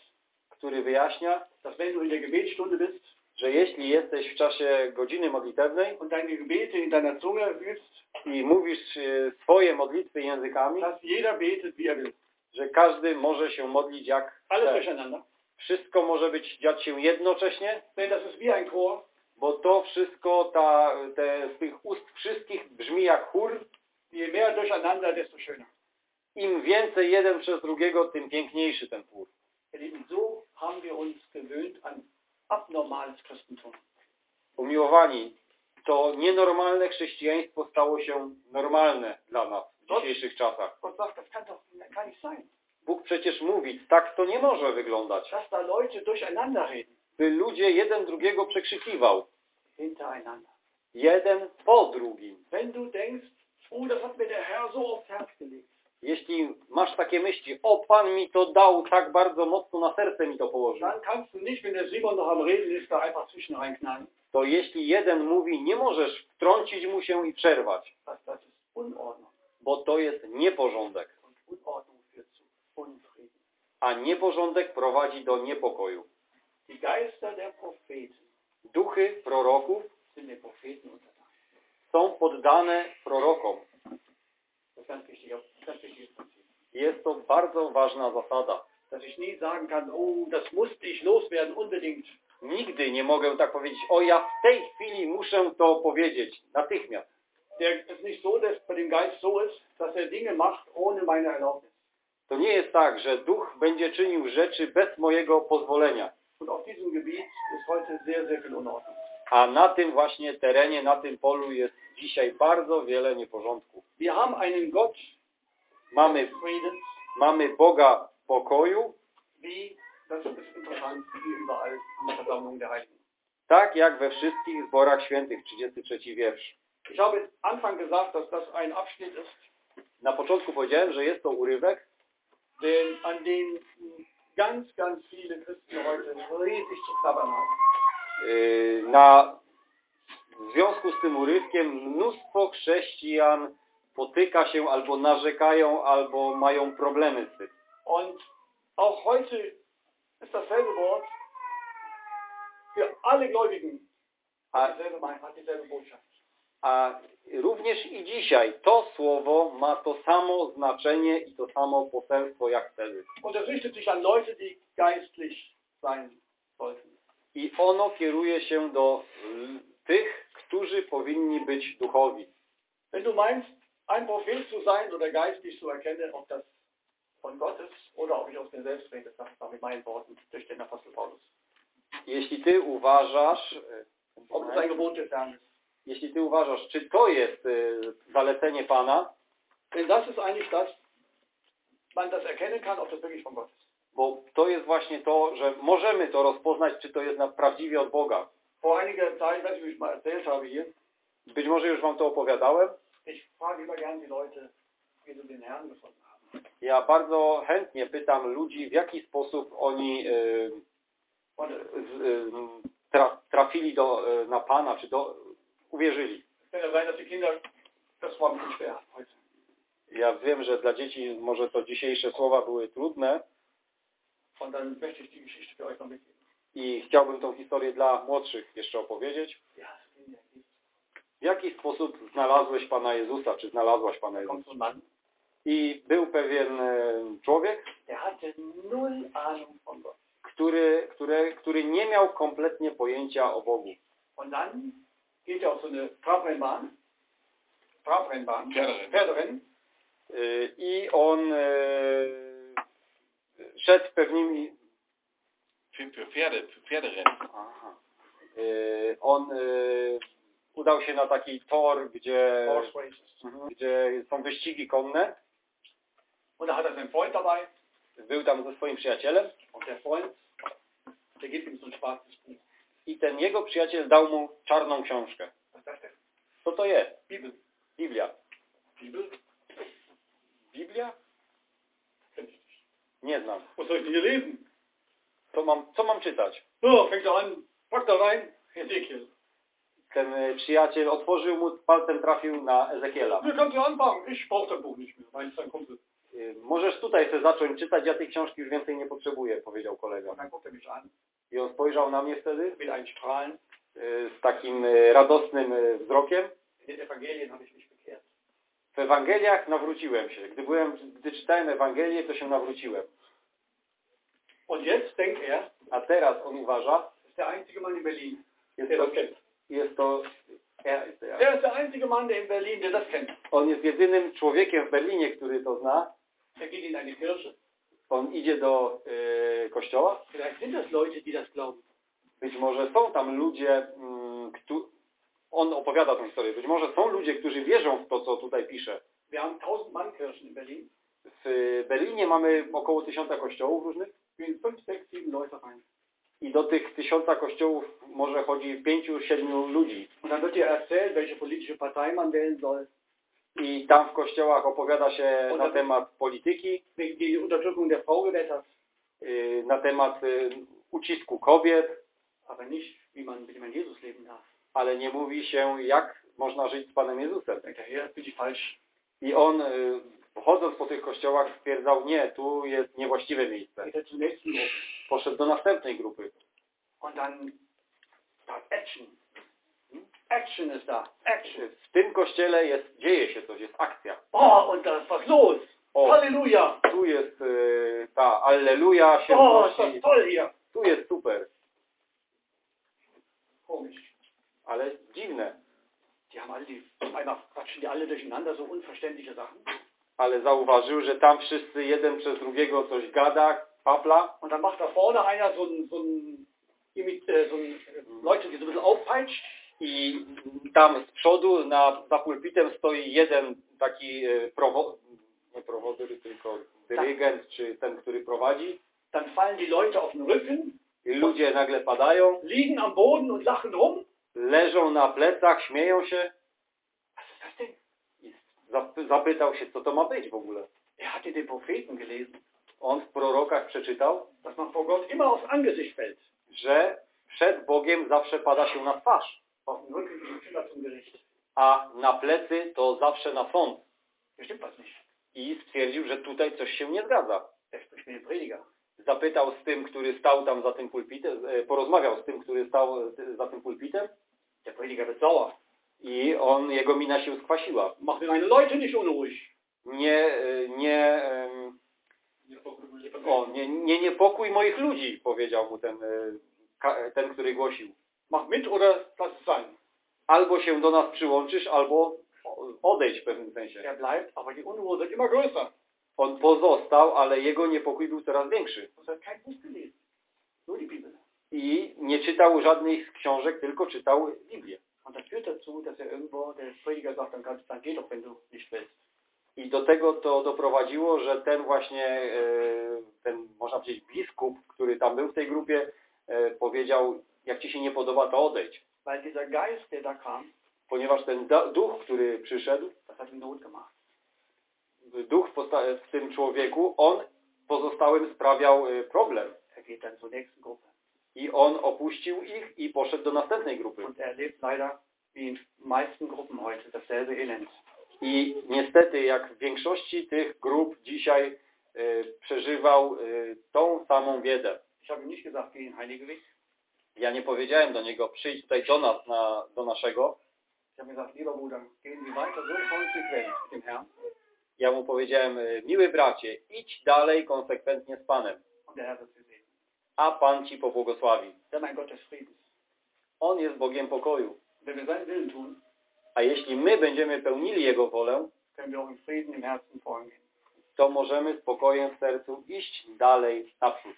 który wyjaśnia, dass wenn du in der Gebetsstunde bist że jeśli jesteś w czasie godziny modlitewnej und deine Gebete in deiner Zunge übst, i mówisz e, swoje modlitwy językami, dass jeder betet, wie er will. że każdy może się modlić jak chce. durcheinander. Wszystko może być dziać się jednocześnie, Denn das ist wie ein Chor. Bo to wszystko, ta, te, z tych ust wszystkich brzmi jak chór Je mehr durcheinander, desto schöner. im więcej jeden przez drugiego, tym piękniejszy ten Lieben, so haben wir uns gewöhnt an abnormales Christentum. Umiłowani, to nienormalne chrześcijaństwo stało się normalne dla nas w dzisiejszych czasach. Gott sagt, das kann doch gar nicht sein, Bóg przecież mówi, tak to nie może wyglądać. dass da Leute durcheinander reden, By ludzie jeden drugiego przekrzykiwał. Jeden po drugim. Jeśli masz takie myśli, o Pan mi to dał, tak bardzo mocno na serce mi to położył, to jeśli jeden mówi, nie możesz wtrącić mu się i przerwać, bo to jest nieporządek. A nieporządek prowadzi do niepokoju. Die Geister der Propheten Duchy proroków są poddane prorokom. Jest to bardzo ważna zasada. Oh. Nigdy nie mogę tak powiedzieć, o ja w tej chwili muszę to powiedzieć, natychmiast. Er. To nie jest tak, że duch będzie czynił rzeczy bez mojego pozwolenia. Und auf diesem Gebiet ist heute sehr, sehr viel Unordnung. A na tym właśnie terenie, na tym polu jest dzisiaj bardzo wiele Gott Mamy, mamy Boga pokoju, wie, das ist interessant, wie überall in der Versammlung der Heiligen. tak jak we wszystkich zborach świętych, 33 wiersz. Ich habe Anfang gesagt, dass das ein Abschnitt ist, Na początku powiedziałem, że jest to urywek, den, an dem ganz, ganz viele Christen heute riesig zu knabbern haben. Yy, Na, w związku z tym urywkiem mnóstwo chrześcijan potyka się albo narzekają, albo mają problemy z tym. Und auch heute ist dasselbe Wort für alle Gläubigen. Hat dieselbe, hat dieselbe Botschaft. A również i dzisiaj to słowo ma to samo znaczenie i to samo poselstwo jak wtedy. I ono kieruje się do l- tych, którzy powinni być duchowi. Wenn du meinst, ein Prophet zu sein oder geistlich zu erkennen, ob das von Gott ist oder ob ich aus mir selbst rede, das ist mit meinen Worten durch den Apostel Paulus. Jeśli ty uważasz, Ob es ein Gebot des Herrn ist. Jeśli ty uważasz, czy to jest e, zalecenie Pana, Denn das ist eigentlich das, man das erkennen kann, ob das wirklich von Gott ist. bo to jest właśnie to, że możemy to rozpoznać, czy to jest prawdziwie od Boga. Vor einiger Zeit, weiß ich, wie ich mal erzählt habe hier, Być może już wam to opowiadałem. ich frage immer gern die Leute, wie sie den Herrn gefunden haben. Ja bardzo chętnie pytam ludzi, w jaki sposób oni tra, trafili do, na Pana, czy do, uwierzyli. ja wiem, że dla dzieci może to dzisiejsze słowa były trudne i chciałbym tą historię dla młodszych jeszcze opowiedzieć. W jaki sposób znalazłeś Pana Jezusa, czy znalazłaś Pana Jezusa? I był pewien e, człowiek, który, który, który nie miał kompletnie pojęcia o Bogu. Geht er auf so eine Trabrennbahn. Trabrennbahn. Pferderennen. Pferderennen. Y, I on e, szedł pewnymi... Pferde, für Pferderennen. Aha. Y, On e, udał się na taki tor, gdzie. Mhm. gdzie są wyścigi konne. Und da hat er seinen Freund dabei. Był tam ze swoim przyjacielem Und der Freund, der gibt ihm so ein schwarzes Buch. I ten jego przyjaciel dał mu czarną książkę. Co to jest? Biblia. Biblia? Nie znam. Was soll ich denn hier lesen? Co mam, co mam czytać? So, fängt an. Da rein. Ezekiel. Ten e, przyjaciel otworzył mu, palcem trafił na Ezekiela. Kannst du anfangen. Ich brauche das Buch nicht mehr. Kumpel. Y, Możesz tutaj sobie zacząć czytać, ja tej książki już więcej nie potrzebuję, powiedział kolega. I on spojrzał na mnie wtedy Mit einem Strahlen. y, z takim y, radosnym y, wzrokiem. In den Evangelien habe ich mich bekehrt. W Ewangeliach nawróciłem się. Gdy byłem, gdy czytałem Ewangelię, to się nawróciłem. Und jetzt denkt er, A teraz on uważa, ist der einzige Mann in Berlin, jest der to, das kennt. jest to er. Er ist der einzige Mann, der in Berlin, der das kennt. on jest jedynym człowiekiem w Berlinie, który to zna. Er geht in eine Kirche. On idzie do y, kościoła. Vielleicht sind das Leute, die das glauben. Być może są tam ludzie, mm, którzy... On opowiada tę historię. Być może są ludzie, którzy wierzą w to, co tutaj pisze. Wir haben 1000 Mann Kirchen in Berlin. W Berlinie mamy około tysiąca kościołów różnych Gehen 5, 6, 7 Leute rein. i do tych tysiąca kościołów może chodzi pięciu, siedmiu ludzi. Und dann wird dir erzählt, welche politische Partei man wählen soll. I tam w kościołach opowiada się na temat polityki, gewettert. y, na temat y, ucisku kobiet, ale nie mówi się, jak można żyć z Panem Jezusem. Ich falsch. I on, y, chodząc po tych kościołach, stwierdzał, nie, tu jest niewłaściwe miejsce. Poszedł do następnej grupy. Und dann, da ist Action. Ist da. Action. W tym kościele jest, dzieje się coś, jest akcja. Oh, und da ist was los. O, Halleluja. tu jest y, ta Alleluja się Oh, ist das toll hier. Tu jest super, Komisch. ale dziwne. Die haben alle die, einmal quatschen die alle durcheinander, so unverständliche Sachen. Ale zauważył, że tam wszyscy jeden przez drugiego coś gada, papla Und dann macht da vorne einer so ein, so ein, äh, so ein äh, Leute, die so ein bisschen aufpeitscht. I tam z przodu na, za pulpitem stoi jeden taki e, prowo, nie prowodyr, tylko dyrygent, czy ten, który prowadzi. Dann fallen die Leute auf den Rücken, I ludzie nagle padają, liegen am Boden und lachen rum. leżą na plecach, śmieją się. Was ist das denn? Zapytał się, co to ma być w ogóle. Er hatte den Propheten gelesen, On w prorokach przeczytał, dass man vor Gott immer aufs Angesicht fällt. że przed Bogiem zawsze pada się na twarz, A na plecy to zawsze na sąd. I stwierdził, że tutaj coś się nie zgadza. Zapytał z tym, który stał tam za tym pulpitem, e, porozmawiał z tym, który stał e, za tym pulpitem Der Prediger wird sauer. i on, jego mina się skwasiła. Mach mir meine Leute nicht unruhig. Nie, e, nie, Niepokój o, nie, nie niepokój moich ludzi, powiedział mu ten, e, ten, który głosił. Mach mit oder lass es sein. Albo się do nas przyłączysz, albo odejdź w pewnym sensie. Er bleibt, aber die Unruhe wird immer größer. On pozostał, ale jego niepokój był coraz większy. I nie czytał żadnych książek, tylko czytał Biblię. Er. I do tego to doprowadziło, że ten właśnie, e, ten można powiedzieć biskup, który tam był w tej grupie, e, powiedział, jak ci się nie podoba, to odejdź. Weil dieser Geist, der da kam, Ponieważ ten duch, który przyszedł, das hat ihm Not gemacht. duch w, tym człowieku, on pozostałym sprawiał e, problem. Er geht dann zur nächsten Gruppe. I on opuścił ich i poszedł do następnej grupy. Und er erlebt leider, wie in meisten Gruppen heute, dasselbe Elend. I niestety, jak w większości tych grup dzisiaj e, przeżywał e, tą samą biedę. Ich habe nicht gesagt, geh in Heiligewich. Ja nie powiedziałem do niego, przyjdź tutaj do nas, na, do naszego. Ja mu powiedziałem, e, miły bracie, idź dalej konsekwentnie z Panem, a Pan ci pobłogosławi. On jest Bogiem pokoju. A jeśli my będziemy pełnili Jego wolę, to możemy z pokojem w sercu iść dalej naprzód.